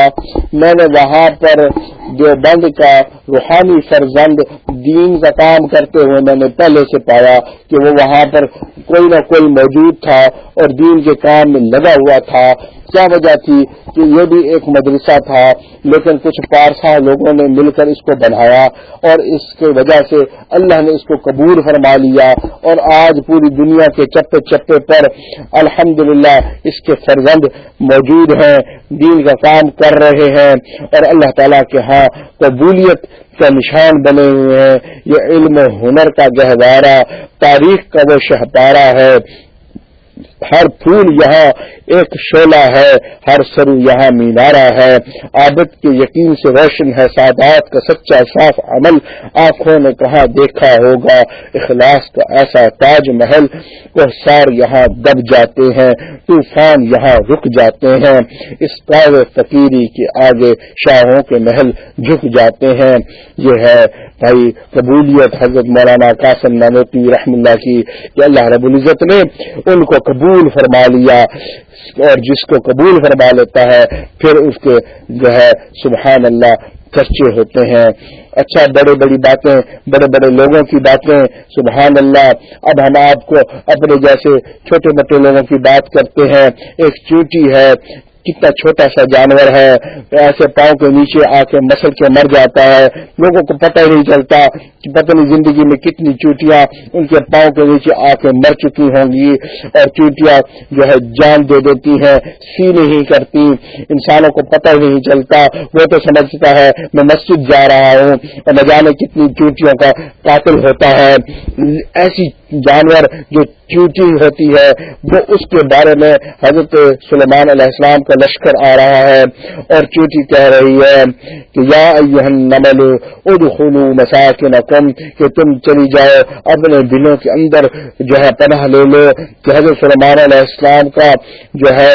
میں نے وہاں پر جو بند کا روحانی فرزند دین کا کام کرتے ہوئے میں نے پہلے سے پایا کہ وہ وہاں پر کوئی نہ کوئی موجود تھا اور دین کے کام میں لگا ہوا تھا۔ کیا وجہ تھی کہ یہ بھی ایک مدرسہ تھا، لیکن کچھ پارسا لوگوں نے مل کر اس کو بنایا اور اس کی وجہ سے اللہ نے اس کو قبول فرما لیا اور آج پوری دنیا کے چپے چپے پر الحمد اس کے فرزند موجود ہیں، دین کا کام کر رہے ہیں اور اللہ تعالیٰ کے ہاں قبولیت کا نشان بنے ہوئے ہیں۔ یہ علم ہنر کا گہوارہ، تاریخ کا وہ شہپارہ ہے۔ ہر پھول یہاں ایک شعلہ ہے، ہر سرو یہاں مینارا ہے۔ عابد کے یقین سے روشن ہے، سادات کا سچا صاف عمل۔ آنکھوں نے کہاں دیکھا ہوگا؟ اخلاص کا ایسا تاج محل۔ کو سار یہاں دب جاتے ہیں، طوفان یہاں رک جاتے ہیں۔ اس پاو فقیری کے آگے شاہوں کے محل جھک جاتے ہیں۔ یہ ہے بھائی، قبولیت حضرت مولانا قاسم نانوتی رحم اللہ کی اللہ رب العزت نے ان کو قبول فرما لیا اور جس کو قبول فرما لیتا ہے، پھر اس کے جو ہے، سبحان اللہ خرچے ہوتے ہیں۔ اچھا بڑے بڑی باتیں، بڑے بڑے لوگوں کی باتیں، سبحان اللہ۔ اب ہم آپ کو اپنے جیسے چھوٹے موٹے لوگوں کی بات کرتے ہیں۔ ایک چوٹی ہے کتنا چھوٹا سا جانور ہے، ایسے پاؤں کے نیچے آ کے مسل کے مر جاتا ہے، لوگوں کو پتہ ہی نہیں چلتا کہ پتہ نہیں زندگی میں کتنی چوٹیاں ان کے پاؤں کے نیچے آ کے مر چکی ہوں گی اور چوٹیاں جو ہے جان دے دیتی ہیں سی نہیں کرتی انسانوں کو پتہ ہی نہیں چلتا، وہ تو سمجھتا ہے، میں مسجد جا رہا ہوں اور نہ جانے کتنی چوٹیوں کا قاتل ہوتا ہے۔ ایسی جانور جو چوٹی ہوتی ہے، وہ اس کے بارے میں حضرت سلمان علیہ السلام کا لشکر آ رہا ہے اور چوٹی کہہ رہی ہے کہ یا نمل ادخلوا مساکنکم، کہ تم چلی جاؤ، اپنے دلوں کے اندر جو ہے پناہ لے لو، کہ حضرت سلیمان علیہ السلام کا جو ہے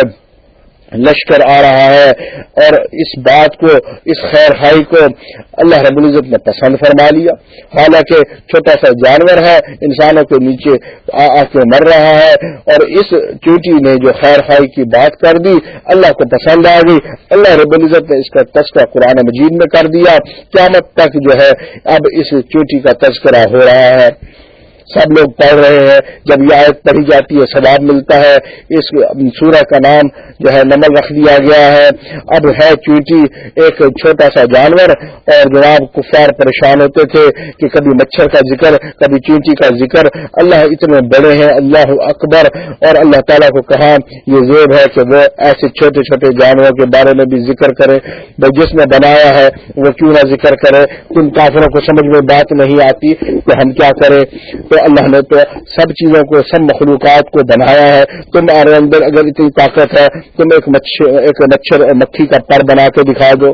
لشکر آ رہا ہے اور اس بات کو، اس خیر خائی کو اللہ رب العزت نے پسند فرما لیا۔ حالانکہ چھوٹا سا جانور ہے، انسانوں کے نیچے آ کے مر رہا ہے اور اس چوٹی نے جو خیر خائی کی بات کر دی، اللہ کو پسند آ گئی۔ اللہ رب العزت نے اس کا تذکرہ قرآن مجید میں کر دیا۔ قیامت تک جو ہے، اب اس چوٹی کا تذکرہ ہو رہا ہے۔ سب لوگ پڑھ رہے ہیں، جب یہ آیت پڑھی جاتی ہے، ثواب ملتا ہے۔ اس سورہ کا نام جو ہے، نمل رکھ دیا گیا ہے۔ اب ہے چونٹی ایک چھوٹا سا جانور اور جناب کفار پریشان ہوتے تھے کہ کبھی مچھر کا ذکر، کبھی چونٹی کا ذکر۔ اللہ اتنے بڑے ہیں، اللہ اکبر۔ اور اللہ تعالیٰ کو کہا، یہ زیب ہے کہ وہ ایسے چھوٹے چھوٹے جانوروں کے بارے میں بھی ذکر کرے۔ بھائی، جس نے بنایا ہے، وہ کیوں نہ ذکر کرے؟ تم کافروں کو سمجھ میں بات نہیں آتی کہ ہم کیا کریں۔ تو اللہ نے تو سب چیزوں کو، سب مخلوقات کو بنایا ہے۔ تمہارے اندر اگر اتنی طاقت ہے، تم ایک مچھر اور مکھی کا پر بنا کے دکھا دو۔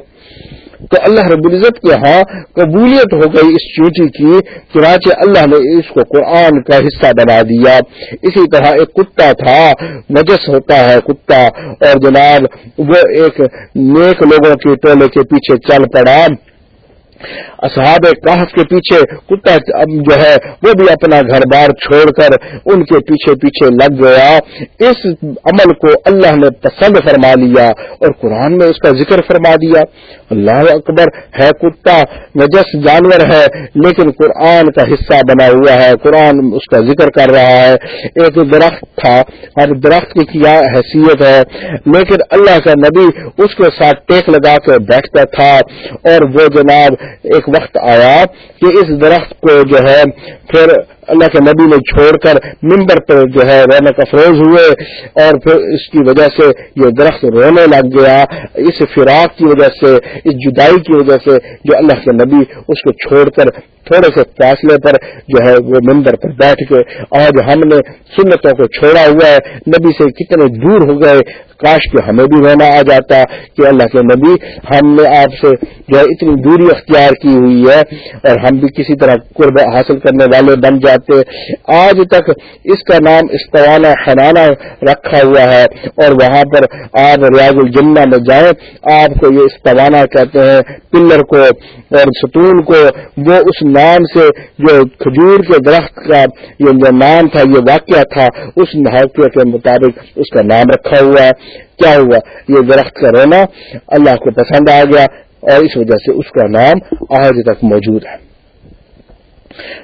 تو اللہ رب العزت کے ہاں قبولیت ہو گئی اس چوٹی کی، چنانچہ اللہ نے اس کو قرآن کا حصہ بنا دیا۔ اسی طرح ایک کتا تھا نجس ہوتا ہے کتا، اور جناب وہ ایک نیک لوگوں کے ٹولے کے پیچھے چل پڑا۔ اصحاب کہف کے پیچھے کتا جو ہے وہ بھی اپنا گھر بار چھوڑ کر ان کے پیچھے پیچھے لگ گیا۔ اس عمل کو اللہ نے پسند فرما لیا اور قرآن میں اس کا ذکر فرما دیا۔ اللہ اکبر، ہے کتا، نجس جانور ہے، لیکن قرآن کا حصہ بنا ہوا ہے۔ قرآن اس کا ذکر کر رہا ہے۔ ایک درخت تھا، ہر درخت کی کیا حیثیت ہے، لیکن اللہ کا نبی اس کے ساتھ ٹیک لگا کے بیٹھتا تھا اور وہ جناب ایک وقت آیا کہ اس درخت کو جو ہے پھر اللہ کے نبی نے چھوڑ کر ممبر پر جو ہے رونق افروز ہوئے اور پھر اس کی وجہ سے یہ درخت رونے لگ گیا۔ اس فراق کی وجہ سے، اس جدائی کی وجہ سے جو اللہ کے نبی اس کو چھوڑ کر تھوڑے سے فاصلے پر جو ہے وہ ممبر پر بیٹھ کے آج ہم نے سنتوں کو چھوڑا ہوا ہے۔ نبی سے کتنے دور ہو گئے۔ کاش کہ ہمیں بھی رونا آ جاتا کہ اللہ کے نبی ہم نے آپ سے جو ہے اتنی دوری اختیار کی ہوئی ہے اور ہم بھی کسی طرح قرب حاصل کرنے والے بن جاتے آج تک اس کا نام استوانہ حنانہ رکھا ہوا ہے اور وہاں پر آپ ریاض الجنہ میں جائیں آپ کو یہ استوانہ کہتے ہیں، پلر کو اور ستون کو، وہ اس نام سے جو کھجور کے درخت کا یہ جو نام تھا، یہ واقعہ تھا، اس واقعہ کے مطابق اس کا نام رکھا ہوا ہے۔ کیا ہوا؟ یہ درخت کا رونا اللہ کو پسند آ گیا۔ اور اس وجہ سے اس کا نام آج تک موجود ہے۔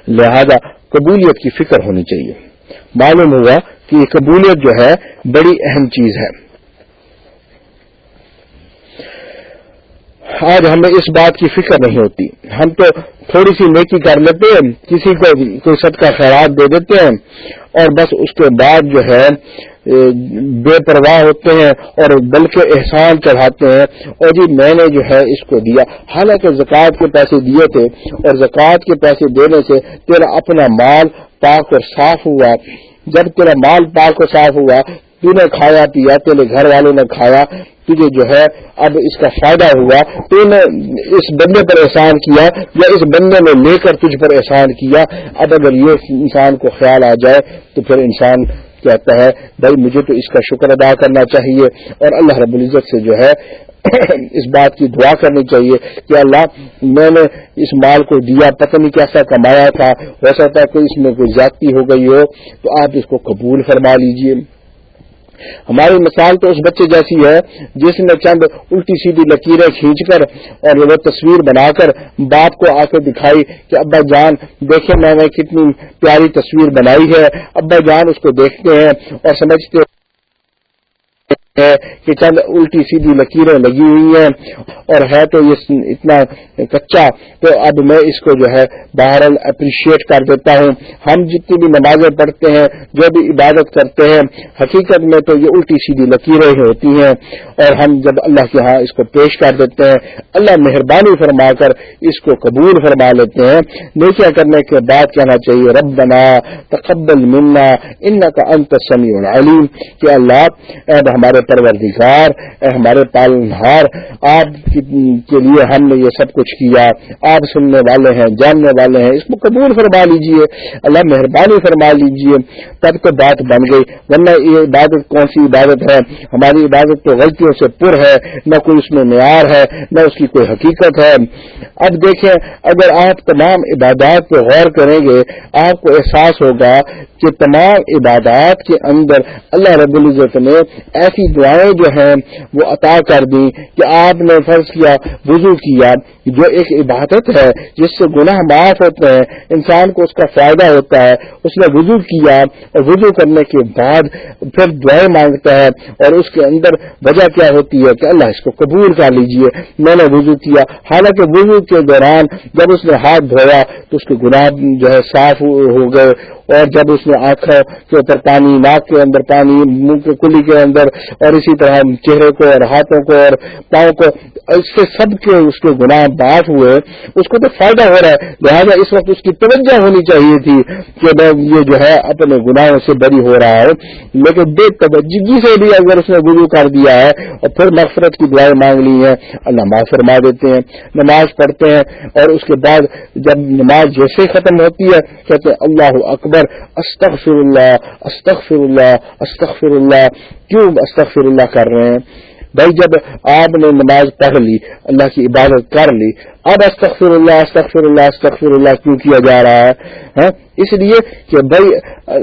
لہذا قبولیت کی فکر ہونی چاہیے۔ معلوم ہوا کہ یہ قبولیت جو ہے بڑی اہم چیز ہے۔ آج ہمیں اس بات کی فکر نہیں ہوتی۔ ہم تو تھوڑی سی نیکی کر لیتے ہیں، کسی کو کوئی سب کا خیرات دے دیتے ہیں اور بس اس کے بعد جو ہے بے پرواہ ہوتے ہیں اور بلکہ احسان چڑھاتے ہیں۔ اور جی میں نے جو ہے اس کو دیا۔ حالانکہ زکوٰۃ کے پیسے دیے تھے اور زکوٰۃ کے پیسے دینے سے تیرا اپنا مال پاک اور صاف ہوا۔ جب تیرا مال پاک اور صاف ہوا، تو نے کھایا، پیا، تیرے گھر والوں نے کھایا۔ تجھے جو ہے اب اس کا فائدہ ہوا۔ تو نے اس بندے پر احسان کیا یا اس بندے نے لے کر تجھ پر احسان کیا؟ اب اگر یہ انسان کو خیال آ جائے تو پھر انسان کہتا ہے، بھائی مجھے تو اس کا شکر ادا کرنا چاہیے اور اللہ رب العزت سے جو ہے اس بات کی دعا کرنی چاہیے کہ اللہ میں نے اس مال کو دیا، پتہ نہیں کیسا کمایا تھا، ہو سکتا ہے کہ اس میں کوئی زیادتی ہو گئی ہو، تو آپ اس کو قبول فرما لیجیے۔ ہماری مثال تو اس بچے جیسی ہے جس نے چند الٹی سیدھی لکیریں کھینچ کر اور وہ تصویر بنا کر باپ کو آ کے دکھائی کہ ابا جان، دیکھیں میں نے کتنی پیاری تصویر بنائی ہے۔ ابا جان اس کو دیکھتے ہیں اور سمجھتے ہے کہ چند الٹی سیدھی لکیریں لگی ہوئی ہیں اور ہے تو یہ اتنا کچا تو اب میں اس کو جو ہے بہرحال اپریشیٹ کر دیتا ہوں۔ ہم جتنی بھی نمازیں پڑھتے ہیں، جو بھی عبادت کرتے ہیں، حقیقت میں تو یہ الٹی سیدھی لکیریں ہی ہوتی ہیں۔ اور ہم جب اللہ کے ہاں اس کو پیش کر دیتے ہیں، اللہ مہربانی فرما کر اس کو قبول فرما لیتے ہیں۔ نیکیاں کرنے کے بعد کہنا چاہیے رب بنا تقبل ملنا ان کا انت سمیع علیم کہ اللہ ہمارے پروردگار، اے ہمارے پالنہار، آپ کے لیے ہم نے یہ سب کچھ کیا۔ آپ سننے والے ہیں، جاننے والے ہیں، اس کو قبول فرما لیجیے، اللہ مہربانی فرما لیجیے، تب تو بات بن گئی۔ ورنہ یہ عبادت کون سی عبادت ہے؟ ہماری عبادت تو غلطیوں سے پر ہے، نہ کوئی اس میں معیار ہے، نہ اس کی کوئی حقیقت ہے۔ اب دیکھیں، اگر آپ تمام عبادات پہ غور کریں گے، آپ کو احساس ہوگا کہ تمام عبادات کے اندر اللہ رب العزت نے ایسی دعائیں جو ہیں وہ عطا کر دیں کہ آپ نے فرض کیا، وضو کیا، جو ایک عبادت ہے، جس سے گناہ معاف ہوتے ہیں، انسان کو اس کا فائدہ ہوتا ہے، اس نے وضو کیا اور وضو کرنے کے بعد پھر دعائیں مانگتا ہے اور اس کے اندر وجہ کیا ہوتی ہے کہ اللہ اس کو قبول کر لیجیے۔ میں نے وضو کیا۔ حالانکہ وضو کے دوران جب اس نے ہاتھ دھویا تو اس کے گناہ جو ہے صاف ہو گئے۔ اور جب اس نے آنکھوں کے اوپر پانی، ناک کے اندر پانی، منہ کے کلی کے اندر، اور اسی طرح چہرے کو اور ہاتھوں کو اور پاؤں کو، اس سے سب کے اس کے گناہ بات ہوئے، اس کو تو فائدہ ہو رہا ہے۔ لہٰذا اس وقت اس کی توجہ ہونی چاہیے تھی کہ یہ جو ہے اپنے گناہوں سے بری ہو رہا ہے لیکن بے توجگی سے بھی اگر اس نے گرو کر دیا ہے اور پھر مغفرت کی دعائیں مانگ لی ہیں نماز فرما دیتے ہیں، نماز پڑھتے ہیں اور اس کے بعد جب نماز جیسے ختم ہوتی ہے، کہتے ہیں اللہ اکبر۔ استغفر اللہ استغفر اللہ استغفر اللہ کیوں استغفر اللہ کر رہے ہیں؟ بھائی جب آپ نے نماز پڑھ لی، اللہ کی عبادت کر لی اب استغفر اللہ استغفر اللہ استغفر اللہ کیوں کیا جا رہا ہے؟ ہاں؟ اس لیے کہ بھائی،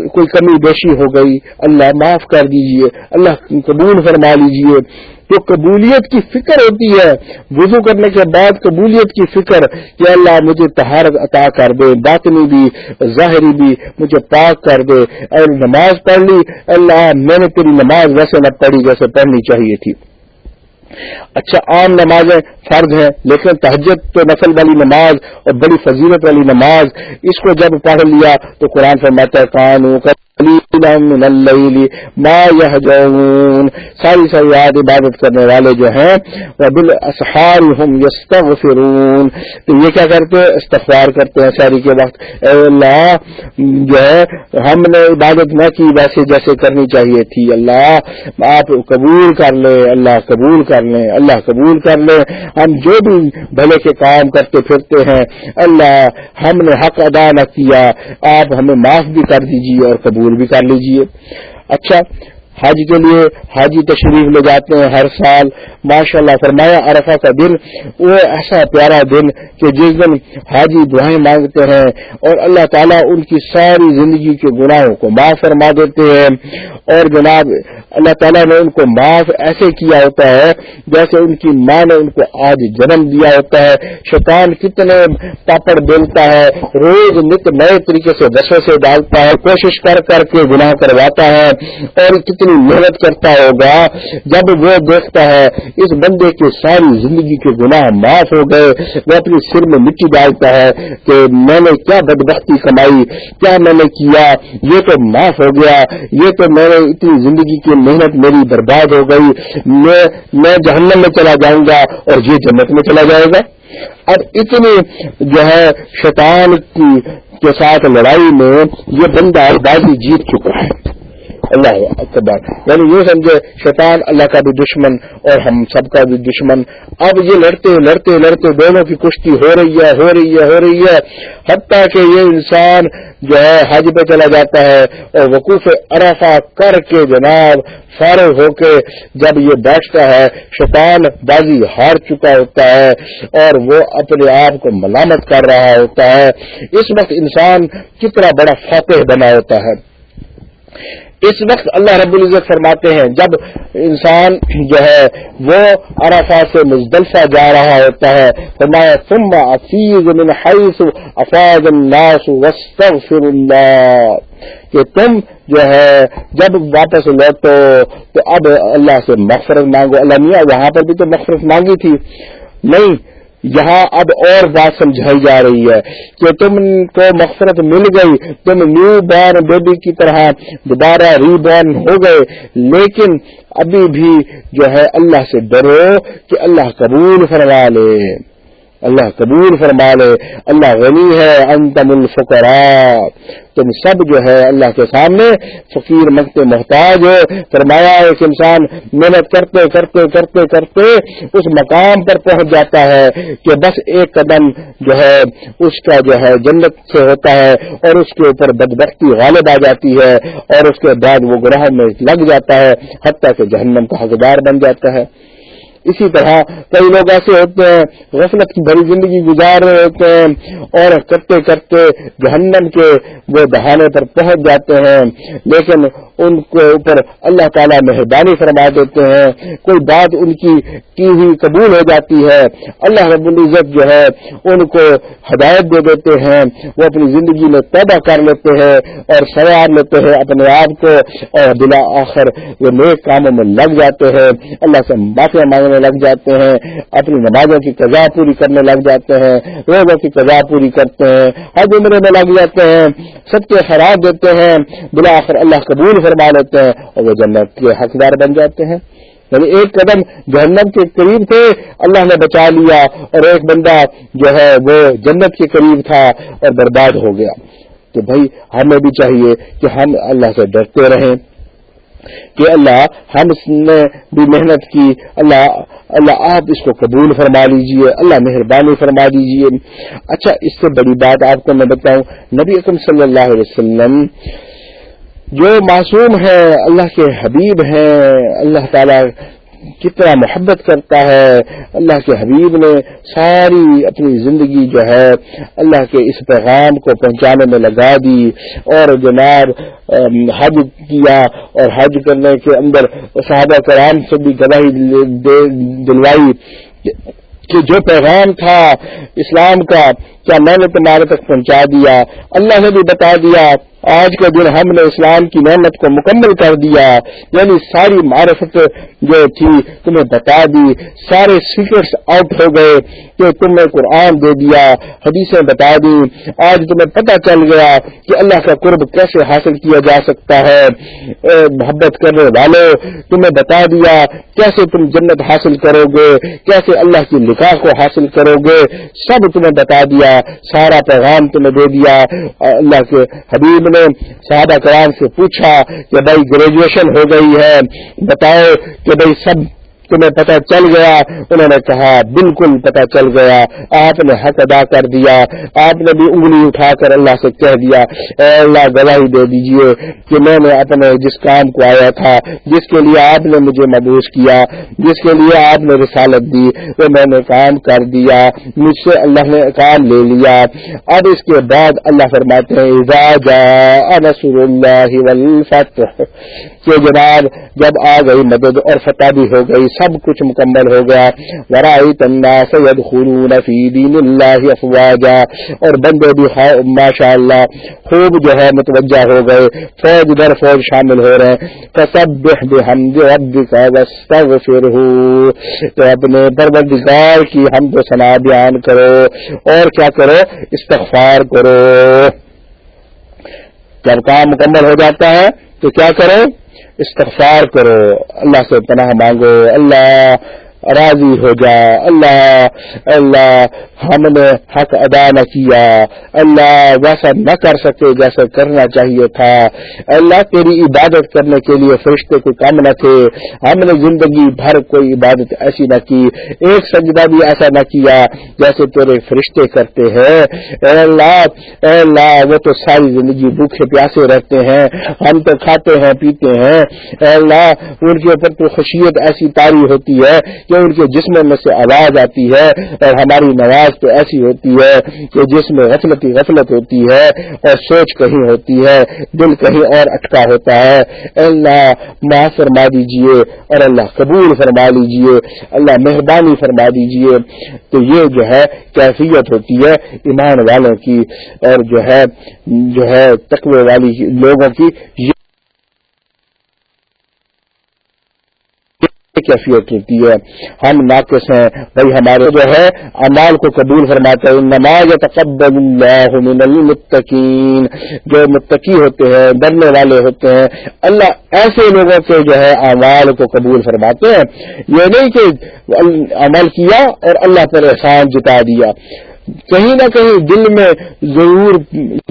کوئی کمی بیشی ہو گئی، اللہ معاف کر دیجیے، اللہ قبول فرما لیجیے۔ تو قبولیت کی فکر ہوتی ہے، وضو کرنے کے بعد قبولیت کی فکر کہ اللہ مجھے تہارت عطا کر دے، باطنی بھی، ظاہری بھی، مجھے پاک کر دے۔ اور نماز پڑھ لی، اللہ میں نے تیری نماز ویسے نہ پڑھی جیسے پڑھنی چاہیے تھی۔ اچھا عام نمازیں فرض ہیں، لیکن تہجد تو نسل والی نماز اور بڑی فضیلت والی نماز، اس کو جب پڑھ لیا تو قرآن فرماتا ہے قانون کا ما يهجعون. ساری ساری عبادت کرنے والے جو ہیں یستغفرون. تو یہ کیا کرتے ہیں؟ استغفار کرتے ہیں ساری کے وقت. اے اللہ، جو ہے، ہم نے عبادت نہ کی، ویسے جیسے کرنی چاہیے تھی، اللہ، آپ قبول کر لیں، اللہ قبول کر لیں، اللہ قبول کر لیں۔ ہم جو بھی بھلے کے کام کرتے پھرتے ہیں، اللہ، ہم نے حق ادا نہ کیا، آپ ہمیں معاف بھی کر دیجیے اور قبول قبول بھی کر لیجیے۔ اچھا حج کے لیے حاجی تشریف لے جاتے ہیں ہر سال۔ ماشاء اللہ فرمایا عرفہ کا دن، وہ ایسا پیارا دن کہ جس دن حاجی دعائیں مانگتے ہیں اور اللہ تعالیٰ ان کی ساری زندگی کے گناہوں کو معاف فرما دیتے ہیں۔ اور جناب، اللہ تعالیٰ نے ان کو معاف ایسے کیا ہوتا ہے جیسے ان کی ماں نے ان کو آج جنم دیا ہوتا ہے۔ شیطان کتنے پاپڑ بیلتا ہے، روز نت نئے طریقے سے دسوں سے ڈالتا ہے، کوشش کر کر کے گناہ کرواتا ہے اور کتنے کتنی محنت کرتا ہوگا، جب وہ دیکھتا ہے اس بندے کے ساری زندگی کے گناہ معاف ہو گئے، وہ اپنی سر میں مٹی ڈالتا ہے کہ میں نے کیا بدبختی کمائی، کیا میں نے کیا، یہ تو معاف ہو گیا، یہ تو میں نے اتنی زندگی کی محنت میری برباد ہو گئی، میں جہنم میں چلا جاؤں گا اور یہ جنت میں چلا جائے گا۔ اب اتنی جو ہے شیطان کی، کے ساتھ لڑائی میں یہ بندہ بازی جیت چکا ہے۔ اللہ اکبر۔ یعنی یہ سمجھے شیطان اللہ کا بھی دشمن اور ہم سب کا بھی دشمن۔ اب یہ لڑتے لڑتے لڑتے دونوں کی کشتی ہو رہی ہے، ہو رہی ہے، ہو رہی ہے۔ حتیٰ کہ یہ انسان جو ہے حج پہ چلا جاتا ہے اور وقوف ارفا کر کے جناب فارغ ہو کے جب یہ بیٹھتا ہے، شیطان بازی ہار چکا ہوتا ہے اور وہ اپنے آپ کو ملامت کر رہا ہوتا ہے۔ اس وقت انسان کتنا بڑا فاتح بنا ہوتا ہے۔ اس وقت اللہ رب العزت فرماتے ہیں، جب انسان جو ہے، وہ ارفا سے مزدلفہ جا رہا ہوتا ہے، فرمایا، ثم افیز من حیث افاظ الناس واستغفر اللہ۔ کہ تم جو ہے، جب واپس لوٹو، تو اب اللہ سے مغفرت مانگو۔ اللہ میاں، وہاں پر بھی تو مغفرت مانگی تھی۔ نہیں یہاں اب اور بات سمجھائی جا رہی ہے کہ تم کو مغفرت مل گئی، تم نیو بورن بیبی کی طرح دوبارہ ری بورن ہو گئے، لیکن ابھی بھی جو ہے اللہ سے ڈرو کہ اللہ قبول فرما لے۔ اللہ قبول فرما لے، اللہ غنی ہے انتم الفقراء تم سب جو ہے اللہ کے سامنے فقیر منگتے محتاج ہو۔ فرمایا ایک انسان محنت کرتے کرتے کرتے کرتے اس مقام پر پہنچ جاتا ہے کہ بس ایک قدم جو ہے اس کا جو ہے جنت سے ہوتا ہے اور اس کے اوپر بدبختی غالب آ جاتی ہے اور اس کے بعد وہ گراہ میں لگ جاتا ہے، حتیٰ کہ جہنم کا حقدار بن جاتا ہے۔ اسی طرح کئی لوگ ایسے ہوتے ہیں، غفلت کی بڑی زندگی گزار رہے ہوتے ہیں اور کرتے کرتے جہنم کے وہ بہانے پر پہنچ جاتے ہیں، لیکن ان کے اوپر اللہ تعالیٰ مہربانی فرما دیتے ہیں، کوئی بات ان کی کی ہوئی قبول ہو جاتی ہے، اللہ رب العزت جو ہے ان کو ہدایت دے دیتے ہیں، وہ اپنی زندگی میں پیدا کر لیتے ہیں اور سوار لیتے ہیں اپنے آپ کو اور بلا آخر وہ نیک کاموں میں لگ جاتے ہیں۔ اللہ سے معافیا مانگنے لگ جاتے ہیں، اپنی نمازوں کی قضا پوری کرنے لگ جاتے ہیں، روزوں کی قضا پوری کرتے ہیں، حج عمرے میں لگ جاتے ہیں، سب کے خراب دیتے ہیں، بلا آخر اللہ قبول فرما لیتے ہیں اور وہ جنت کے حقدار بن جاتے ہیں۔ یعنی ایک قدم جہنم کے قریب تھے، اللہ نے بچا لیا اور ایک بندہ جو ہے وہ جنت کے قریب تھا اور برباد ہو گیا۔ تو بھائی ہمیں بھی چاہیے کہ ہم اللہ سے ڈرتے رہیں۔ کہ اللہ ہم اس نے بھی محنت کی، اللہ اللہ آپ اس کو قبول فرما لیجیے، اللہ مہربانی فرما دیجیے۔ اچھا اس سے بڑی بات آپ کو میں بتاؤں، نبی اکم صلی اللہ علیہ وسلم جو معصوم ہے اللہ کے حبیب ہیں، اللہ تعالی کتنا محبت کرتا ہے۔ اللہ کے حبیب نے ساری اپنی زندگی جو ہے اللہ کے اس پیغام کو پہنچانے میں لگا دی اور جناب حج کیا اور حج کرنے کے اندر صحابہ کرام سے بھی گواہی دلوائی کہ جو پیغام تھا اسلام کا، کیا میں نے تمہارے تک پہنچا دیا؟ اللہ نے بھی بتا دیا۔ آج کے دن ہم نے اسلام کی نعمت کو مکمل کر دیا یعنی ساری معرفت جو تھی تمہیں بتا دی، سارے سیکرٹس آؤٹ ہو گئے کہ تم نے قرآن دے دیا، حدیثیں بتا دی۔ آج تمہیں پتہ چل گیا کہ اللہ کا قرب کیسے حاصل کیا جا سکتا ہے۔ محبت کرنے والوں تمہیں بتا دیا کیسے تم جنت حاصل کرو گے، کیسے اللہ کی لکھا کو حاصل کرو گے۔ سب تمہیں بتا دیا، سارا پیغام تمہیں دے دیا۔ اللہ کے حبیب نے صحابہ کرام سے پوچھا کہ بھائی گریجویشن ہو گئی ہے، بتاؤ کہ بھائی سب تمہیں پتہ چل گیا۔ انہوں نے کہا، بالکل پتہ چل گیا۔ آپ نے حق ادا کر دیا۔ آپ نے بھی انگلی اٹھا کر اللہ سے کہہ دیا، اے اللہ گواہی دے دیجیے کہ میں نے اپنے جس کام کو آیا تھا، جس کے لیے آپ نے مجھے مبوس کیا، جس کے لیے آپ نے رسالت دی، وہ میں نے کام کر دیا، مجھ سے اللہ نے کام لے لیا۔ اب اس کے بعد اللہ فرماتے ہیں نصر اللہ والفتح. کہ جناب، جب آ گئی مدد اور فتح بھی ہو گئی سب کچھ مکمل ہو گیا۔ ورائی تنا سید خرون دین اللہ افواجا اور بندے بھی ماشاء اللہ خوب جو ہے متوجہ ہو گئے۔ فوج در فوج شامل ہو رہے ہیں۔ تو اپنے پروردگار کی ہم تو سنا بیان کرو اور کیا کرو؟ استغفار کرو۔ جب کام مکمل ہو جاتا ہے تو کیا کرو؟ استغفار کرو اللہ سے پناہ مانگو اللہ راضی ہو جا۔ اللہ اللہ ہم نے حق ادا نہ کیا۔ اللہ ویسا نہ کر سکے جیسا کرنا چاہیے تھا۔ اللہ تیری عبادت کرنے کے لیے فرشتے کو کم نہ تھے۔ ہم نے زندگی بھر کوئی عبادت ایسی نہ کی۔ ایک سجدہ بھی ایسا نہ کیا جیسے تیرے فرشتے کرتے ہیں۔ اے اللہ اے اللہ، وہ تو ساری زندگی بھوکے پیاسے رہتے ہیں۔ ہم تو کھاتے ہیں، پیتے ہیں۔ اے اللہ، ان کے اوپر تو خوشیت ایسی تاری ہوتی ہے کہ ان کے جسم میں سے آواز آتی ہے اور ہماری نواز تو ایسی ہوتی ہے کہ جس میں غفلت ہی غفلت ہوتی ہے اور سوچ کہیں ہوتی ہے، دل کہیں اور اٹکا ہوتا ہے۔ اللہ ماں فرما دیجیے اور اللہ قبول فرما لیجیے، اللہ مہربانی فرما دیجیے۔ تو یہ جو ہے کیفیت ہوتی ہے ایمان والوں کی اور جو ہے جو ہے تقوی والی لوگوں کی۔ کیفیت ہوتی ہے۔ ہم ناقص ہیں۔ بھائی ہمارے جو ہے امال کو قبول فرماتے ہیں۔ نماز تقبل اللہ من المتقین۔ جو متقی ہوتے ہیں، ڈرنے والے ہوتے ہیں، اللہ ایسے لوگوں کے جو ہے امال کو قبول فرماتے ہیں۔ یہ نہیں کہ عمل کیا اور اللہ پر احسان جتا دیا۔ کہیں نہ کہیں دل میں ضرور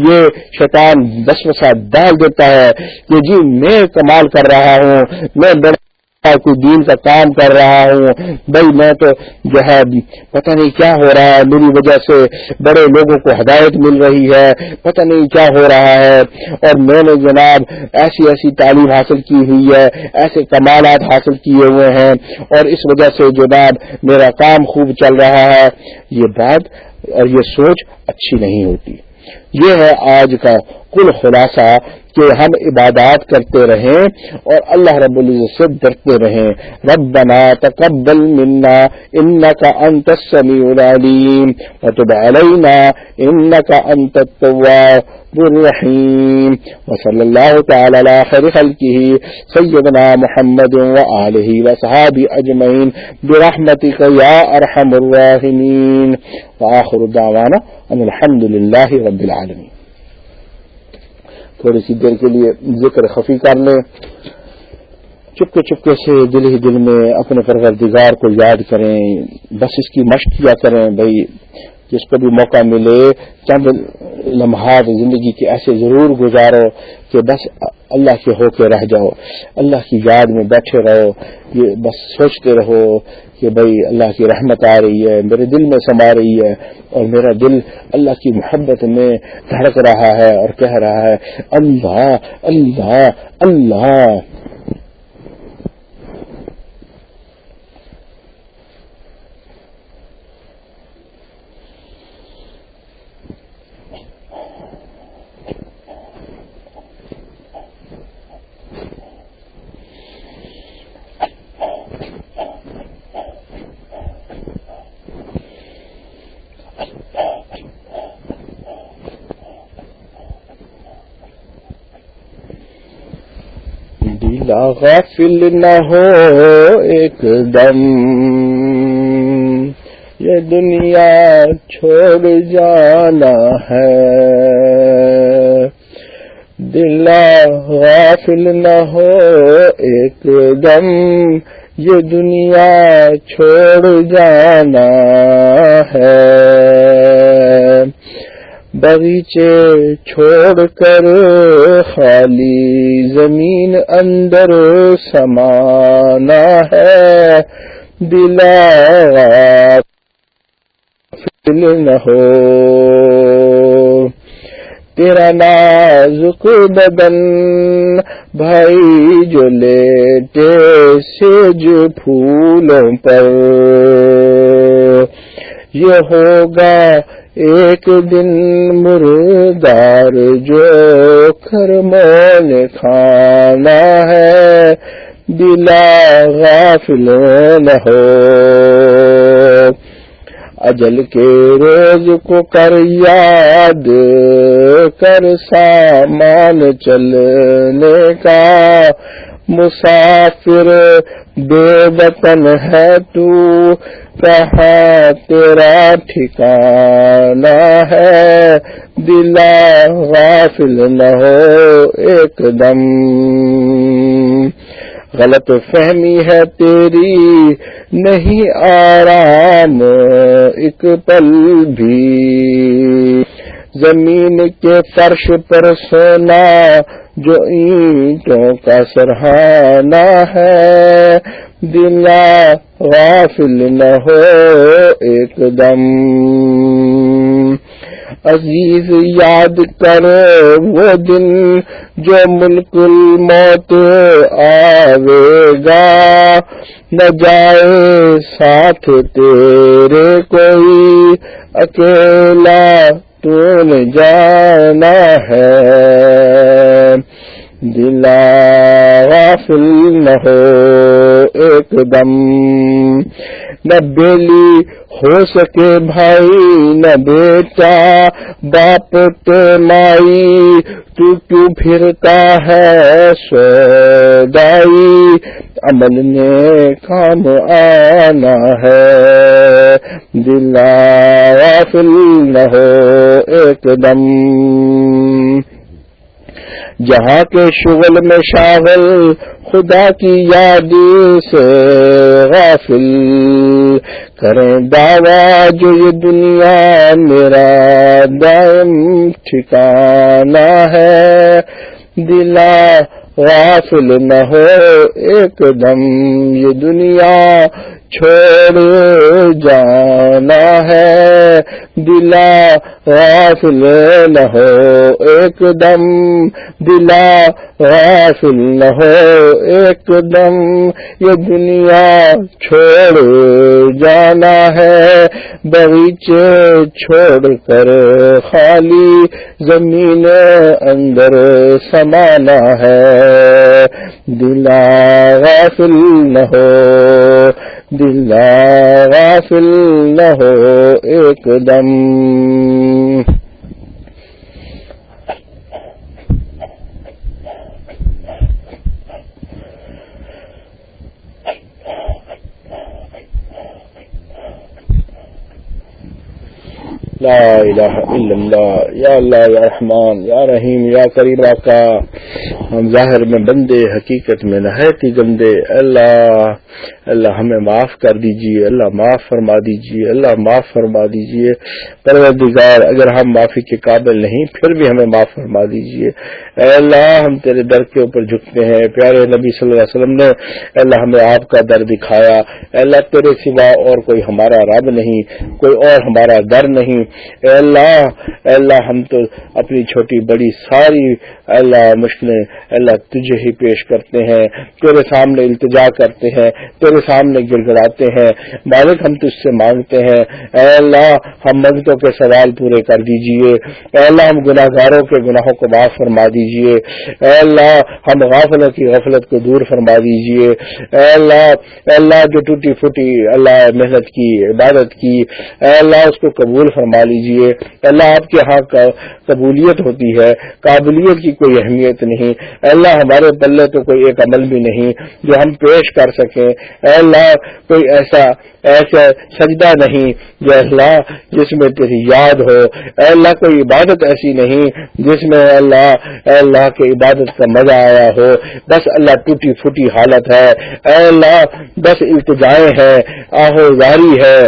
یہ شیطان بس وسا ڈال دیتا ہے کہ جی میں کمال کر رہا ہوں، میں بڑا کوئی دین کا کام کر رہا ہوں، بھائی میں تو جو ہے پتہ نہیں کیا ہو رہا ہے، میری وجہ سے بڑے لوگوں کو ہدایت مل رہی ہے، پتہ نہیں کیا ہو رہا ہے۔ اور میں نے جناب ایسی ایسی تعلیم حاصل کی ہوئی ہے، ایسے کمالات حاصل کیے ہوئے ہیں۔ اور اس وجہ سے جناب میرا کام خوب چل رہا ہے۔ یہ بات اور یہ سوچ اچھی نہیں ہوتی۔ یہ ہے آج کا کل خلاصہ۔ کہ ہم عبادات کرتے رہیں اور اللہ رب العزت سے ڈرتے رہیں۔ ربنا تقبل منا انك انت السميع العليم وتب علينا انك انت التواب الرحيم وصلى الله تعالى على خير خلقه سيدنا محمد و آلہ وآله وصحابه أجمعين برحمتك يا أرحم الراحمين وآخر دعوانا أن الحمد لله رب العالمين تھوڑی سی دیر کے لیے ذکر خفی کر لیں۔ چپکے چپکے سے دل ہی دل میں اپنے پروردگار کو یاد کریں۔ بس اس کی مشق کیا کریں بھائی، جس کو بھی موقع ملے، چند لمحات زندگی کے ایسے ضرور گزارو کہ بس اللہ کے ہو کے رہ جاؤ، اللہ کی یاد میں بیٹھے رہو، یہ بس سوچتے رہو کہ بھائی اللہ کی رحمت آ رہی ہے، میرے دل میں سما رہی ہے اور میرا دل اللہ کی محبت میں دھڑک رہا ہے اور کہہ رہا ہے، اللہ اللہ اللہ۔ غافل نہ ہو ایک دم۔ یہ دنیا چھوڑ جانا ہے۔ دلا غافل نہ ہو ایک دم۔ یہ دنیا چھوڑ جانا ہے۔ بغیچے چھوڑ کر خالی زمین اندر سمانا ہے۔ دلا فل نہ ہو۔ تیرا نازک بدن بھائی جو لیٹے سیج پھولوں پر۔ یہ ہوگا ایک دن مردار جو کرمان کھانا ہے دلا غافل نہ ہو۔ اجل کے روز کو کر یاد، کر سامان چلنے کا۔ مسافر بے وطن ہے تو کہاں تیرا ٹھکانا ہے دلا غافل نہ ہو ایک دم غلط فہمی ہے تیری نہیں آرام ایک پل بھی زمین کے فرش پر سونا، جو اینٹوں کا سرحانہ ہے۔ دلا غافل نہ ہو ایک دم۔ عزیز، یاد کر وہ دن جو ملک الموت آوے گا۔ نہ جائے ساتھ تیرے کوئی، اکیلا تو جانا ہے۔ دلا غافل نہ ہو ایک دم۔ نہ بیلی ہو سکے بھائی، نہ بیٹا، باپ تو مائی۔ تو کیوں پھرتا ہے سودائی؟ عمل نے کام آنا ہے۔ دلا غافل نہ ہو ایک دم۔ جہاں کے شغل میں شاغل خدا کی یاد سے غافل۔ کریں دعوی جو یہ دنیا میرا دائم ٹھکانا ہے۔ دلا غافل نہ ہو ایک دم یہ دنیا چھوڑ جانا ہے۔ دلا غافل نہ ہو ایک دم۔ دلا غافل نہ ہو ایک دم۔ یہ دنیا چھوڑ جانا ہے۔ بغیچے چھوڑ کر خالی زمین اندر سمانا ہے۔ دلا غافل نہ ہو دلا غافل نہ ہو ایک دم۔ لا الہ الا اللہ۔ یا اللہ، یا رحمان، یا رحیم، یا کریم کا ہم ظاہر میں بندے، حقیقت میں نہایت ہی گندے۔ اللہ اللہ ہمیں معاف کر دیجیے، اللہ معاف فرما دیجیے، اللہ معاف فرما دیجیے۔ پروردگار، اگر ہم معافی کے قابل نہیں، پھر بھی ہمیں معاف فرما دیجیے۔ اے اللہ، ہم تیرے در کے اوپر جھکتے ہیں۔ پیارے نبی صلی اللہ علیہ وسلم نے اللہ، ہمیں آپ کا در دکھایا۔ اے اللہ، تیرے سوا اور کوئی ہمارا رب نہیں، کوئی اور ہمارا در نہیں۔ اے اللہ اے اللہ، ہم تو اپنی چھوٹی بڑی ساری اللہ مشکلیں اللہ، تجھے ہی پیش کرتے ہیں۔ تیرے سامنے التجا کرتے ہیں۔ تیرے سامنے گر گڑاتے ہیں۔ مالک ہم تجھ سے مانگتے ہیں۔ اے اللہ، ہم منگتوں کے سوال پورے کر دیجیے۔ اے اللہ، ہم گناہ گاروں کے گناہوں کو معاف فرما دیجیے۔ اے اللہ، ہم غافلوں کی غفلت کو دور فرما دیجیے۔ اے اللہ اے اللہ، جو ٹوٹی پھوٹی اللہ محنت کی، عبادت کی، اے اللہ، اس کو قبول فرما لیجیے۔ اللہ، آپ کے ہاں قبولیت ہوتی ہے۔ قابلیت کی کوئی اہمیت نہیں۔ اللہ، ہمارے پلے تو کوئی ایک عمل بھی نہیں جو ہم پیش کر سکیں۔ اللہ، کوئی ایسا ایسا سجدہ نہیں جو اللہ، جس میں تیری یاد ہو۔ اے اللہ، کوئی عبادت ایسی نہیں، جس میں اللہ، اے اللہ کے عبادت کا مزہ آیا ہو۔ بس اللہ ٹوٹی پھوٹی حالت ہے۔ اے اللہ، بس التجائے ہے آہو زاری ہے۔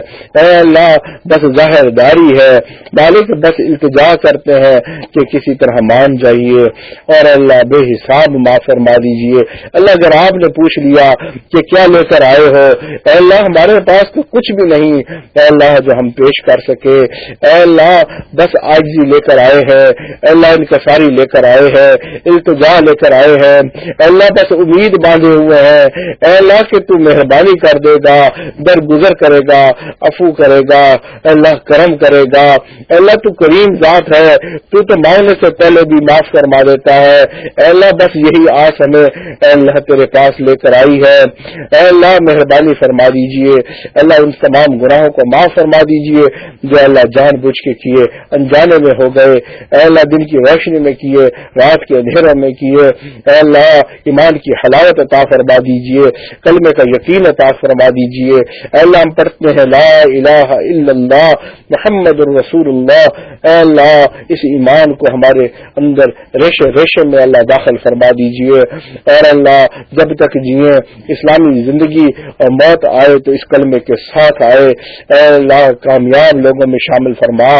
اے اللہ، بس ظاہر داری ہے۔ مالک بس التجا کرتے ہیں کہ کسی طرح مان جائیے۔ اور اللہ بے حساب معاف فرما دیجیے۔ اللہ، اگر آپ نے پوچھ لیا کہ کیا لے کر آئے ہو اے اللہ ہمارے پاس تو کچھ بھی نہیں اے اللہ جو ہم پیش کر سکے اے اللہ بس آجزی لے کر آئے ہیں اے اللہ انکساری لے کر آئے ہیں التجا لے کر آئے ہیں اے اللہ بس امید باندھے ہوئے ہیں اے اللہ کہ تو مہربانی کر دے گا در گزر کرے گا افو کرے گا اے اللہ کرم کرے گا اے اللہ تو کریم ذات ہے تو تو مانگنے سے پہلے بھی معاف فرما دیتا ہے اے اللہ بس یہی آس ہمیں اے اللہ تیرے پاس لے کر آئی ہے اے اللہ اللہ مہربانی فرما دیجیے۔ اللہ ان تمام گناہوں کو معاف فرما دیجیے جو اللہ جان بوجھ کے کیے، انجانے میں ہو گئے۔ اے اللہ دن کی روشنی میں کیے، رات کے اندھیروں میں کیے۔ اے اللہ ایمان کی حلاوت عطا فرما دیجیے، کلمے کا یقین عطا فرما دیجیے۔ اے اللہ ہم پڑھتے ہیں، لا الہ الا اللہ، محمد الرسول اللہ۔ اے اللہ اس ایمان کو ہمارے اندر ریشے ریشے میں اللہ داخل فرما دیجیے۔ اور اللہ جب تک جیے اسلامی زندگی اور موت آئے تو اس کلمے کے ساتھ آئے، اے اللہ کامیاب لوگوں میں شامل فرما،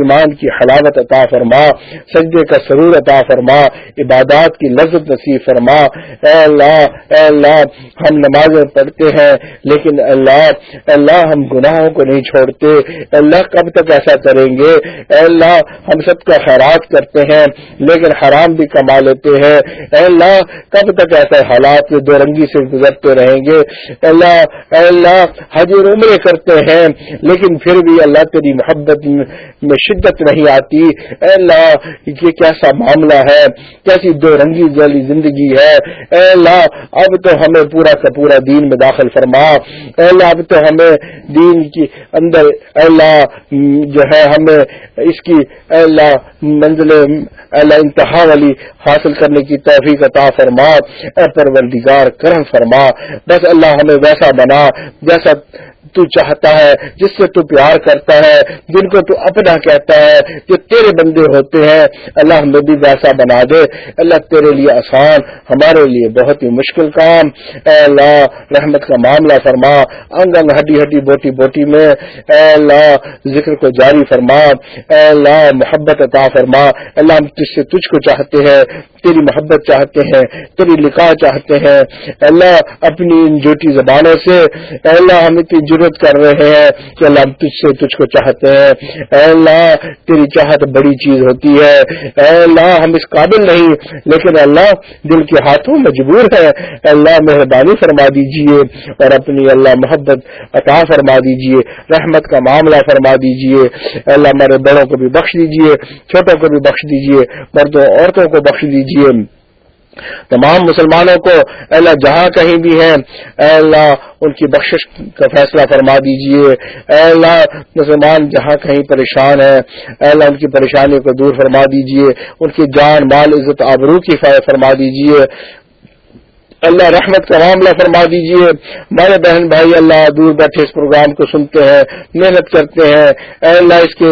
ایمان کی حلاوت عطا فرما، سجدے کا سرور عطا فرما، عبادات کی لذت نصیب فرما۔ اے اللہ اے اللہ، ہم نمازیں پڑھتے ہیں، لیکن اللہ اللہ ہم گناہوں کو نہیں چھوڑتے۔ اللہ کب تک ایسا کریں گے؟ اے اللہ، ہم سب کا خیرات کرتے ہیں، لیکن حرام بھی کما لیتے ہیں۔ اے اللہ، کب تک ایسے حالات دو رنگی سے گزرتے رہیں گے؟ اللہ، اے اللہ حجر عمرے کرتے ہیں، لیکن پھر بھی اللہ تیری محبت میں شدت نہیں آتی۔ اے اللہ، یہ کیسا معاملہ ہے؟ کیسی دو رنگی جلی زندگی ہے؟ اے اللہ، اب تو ہمیں پورا کا پورا دین میں داخل فرما۔ اے اللہ، اب تو ہمیں دین کی اندر، اے اللہ، جو ہے، ہمیں اس کی، اے اللہ، منزل اللہ، انتہا والی حاصل کرنے کی توفیق عطا فرما۔ اے پروردگار، کرم فرما۔ بس اللہ ہمیں ویسا بنا جیسا تو چاہتا ہے، جس سے تو پیار کرتا ہے، جن کو تو اپنا کہتا ہے جو تیرے بندے ہوتے ہیں، اللہ ہمیں بھی ویسا بنا دے۔ اللہ تیرے لیے آسان، ہمارے لیے بہت ہی مشکل کام۔ اے اللہ، رحمت کا معاملہ فرما۔ انگ انگ ہڈی ہڈی بوٹی بوٹی میں۔ اے اللہ، ذکر کو جاری فرما۔ اے اللہ، محبت عطا فرما۔ اللہ، ہم تجھ سے تجھ کو چاہتے ہیں۔ تیری محبت چاہتے ہیں، تیری لکھا چاہتے ہیں۔ اللہ، اپنی ان جھوٹی زبانوں سے۔ اللہ، ہم اتنی ضرورت کر رہے ہیں کہ اللہ ہم تجھ سے تجھ کو چاہتے ہیں۔ اے اللہ، تیری چاہت بڑی چیز ہوتی ہے۔ اے اللہ، ہم اس قابل نہیں، لیکن اللہ دل کے ہاتھوں مجبور ہے۔ اللہ، مہربانی فرما دیجیے اور اپنی اللہ محبت عطا فرما دیجیے، رحمت کا معاملہ فرما دیجیے۔ اللہ ہمارے بڑوں کو بھی بخش دیجیے، چھوٹوں کو بھی بخش دیجیے، مردوں عورتوں کو بخش دیجیے۔ تمام مسلمانوں کو اللہ جہاں کہیں بھی ہیں، اے اللہ ان کی بخشش کا فیصلہ فرما دیجیے۔ اے اللہ مسلمان جہاں کہیں پریشان ہیں، اے اللہ ان کی پریشانی کو دور فرما دیجیے۔ ان کی جان، مال، عزت، آبرو کی فرما دیجیے۔ اللہ رحمت کا معاملہ فرما دیجیے ہمارے بہن بھائی، اللہ دور بیٹھے اس پروگرام کو سنتے ہیں، محنت کرتے ہیں۔ اے اللہ، اس کے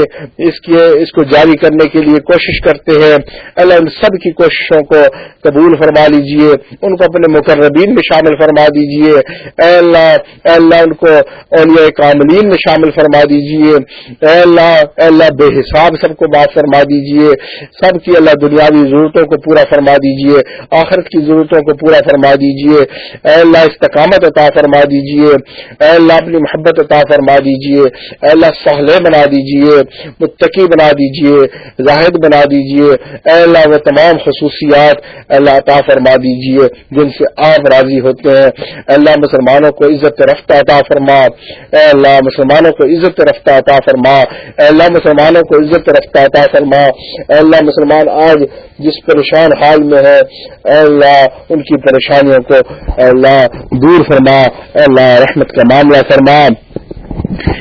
اس کے، اس کو جاری کرنے کے لیے کوشش کرتے ہیں۔ اللہ ان سب کی کوششوں کو قبول فرما لیجیے ان کو اپنے مقربین میں شامل فرما دیجیے اے اللہ اے اللہ، ان کو اولیاء کاملین میں شامل فرما دیجیے اے اللہ اے اللہ، بے حساب سب کو بات فرما دیجیے سب کی اللہ دنیاوی ضرورتوں کو پورا فرما دیجیے آخرت کی ضرورتوں کو پورا فرما دیجیے۔ اے اللہ، استقامت عطا فرما دیجیے۔ اے اللہ، اپنی محبت عطا فرما دیجیے۔ اے اللہ، صالح بنا دیجیے۔ متقی بنا دیجیے۔ زاہد بنا دیجیے۔ اے اللہ، وہ تمام خصوصیات اللہ عطا فرما دیجیے، جن سے آپ راضی ہوتے ہیں۔ اللہ، مسلمانوں کو عزت رفتہ عطا فرما۔ اے اللہ، مسلمانوں کو عزت رفتہ عطا فرما۔ اے اللہ، مسلمانوں کو عزت رفتہ عطا فرما۔ اے اللہ، مسلمان آج جس پریشان حال میں ہے، اے اللہ، ان کی پریشانیوں کو اللہ دور فرما اللہ رحمت کا معاملہ فرما۔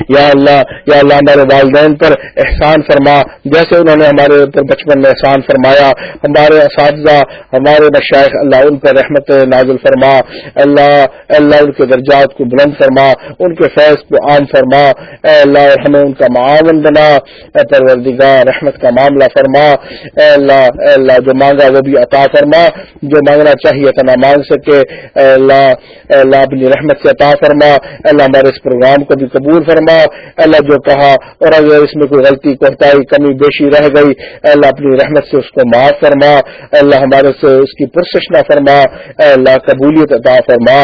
یا اللہ یا اللہ ہمارے والدین پر احسان فرما۔ جیسے انہوں نے ہمارے اوپر بچپن میں احسان فرمایا، ہمارے اساتذہ، ہمارے مشائق اللہ ان پر رحمت نازل فرما۔ اللہ اللہ ان کے درجات کو بلند فرما، ان کے فیض کو عام فرما۔ اے اللہ، ہمیں ان کا معاون بنا۔ اے پروردگار، رحمت کا معاملہ فرما۔ اے اللہ اے اللہ، جو مانگا وہ بھی عطا فرما۔ جو مانگنا چاہیے اتنا مانگ سکے۔ اے اللہ اے اللہ، اپنی رحمت سے عطا فرما۔ اے اللہ، ہمارے اس پروگرام کو بھی قبول فرما فرما اللہ جو کہا، اور اگر اس میں کوئی غلطی کوئی کمی، بیشی رہ گئی، اللہ اپنی رحمت سے اس کو معاف فرما، اللہ ہمارے سے اس کی پرسش نہ فرما، اللہ قبولیت عطا فرما،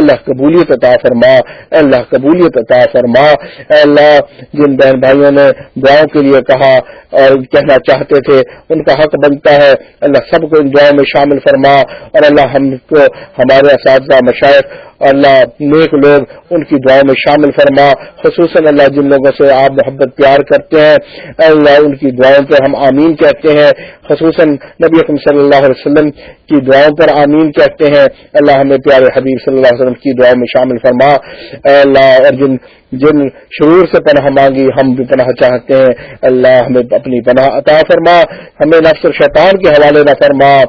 اللہ قبولیت عطا فرما، اللہ قبولیت عطا فرما، اللہ جن بہن بھائیوں نے دعاؤں کے لیے کہا اور کہنا چاہتے تھے، ان کا حق بنتا ہے، اللہ سب کو ان دعاؤں میں شامل فرما، اور اللہ ہم کو، ہمارے اساتذہ مشائق اللہ نیک لوگ ان کی دعا میں شامل فرما خصوصاً اللہ جن لوگوں سے آپ محبت پیار کرتے ہیں اللہ ان کی دعاؤں پر ہم آمین کہتے ہیں۔ خصوصاً نبی اکم صلی اللہ علیہ وسلم کی دعاؤں پر آمین کہتے ہیں۔ اللہ ہمیں پیارے حبیب صلی اللہ علیہ وسلم کی دعاؤں میں شامل فرما۔ اللہ اور جن جن شرور سے پناہ مانگی، ہم بھی پناہ چاہتے ہیں۔ اللہ ہمیں اپنی پناہ عطا فرما۔ ہمیں نفس شیطان کے حوالے نہ فرما۔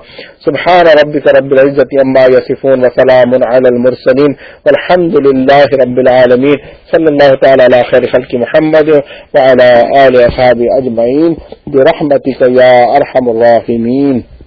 سبحان ربك رب العزة عما يصفون وسلام على المرسلين والحمد لله رب العالمين صلى الله تعالى على خير خلق محمد وعلى آل أصحابه أجمعين برحمتك يا أرحم الراحمين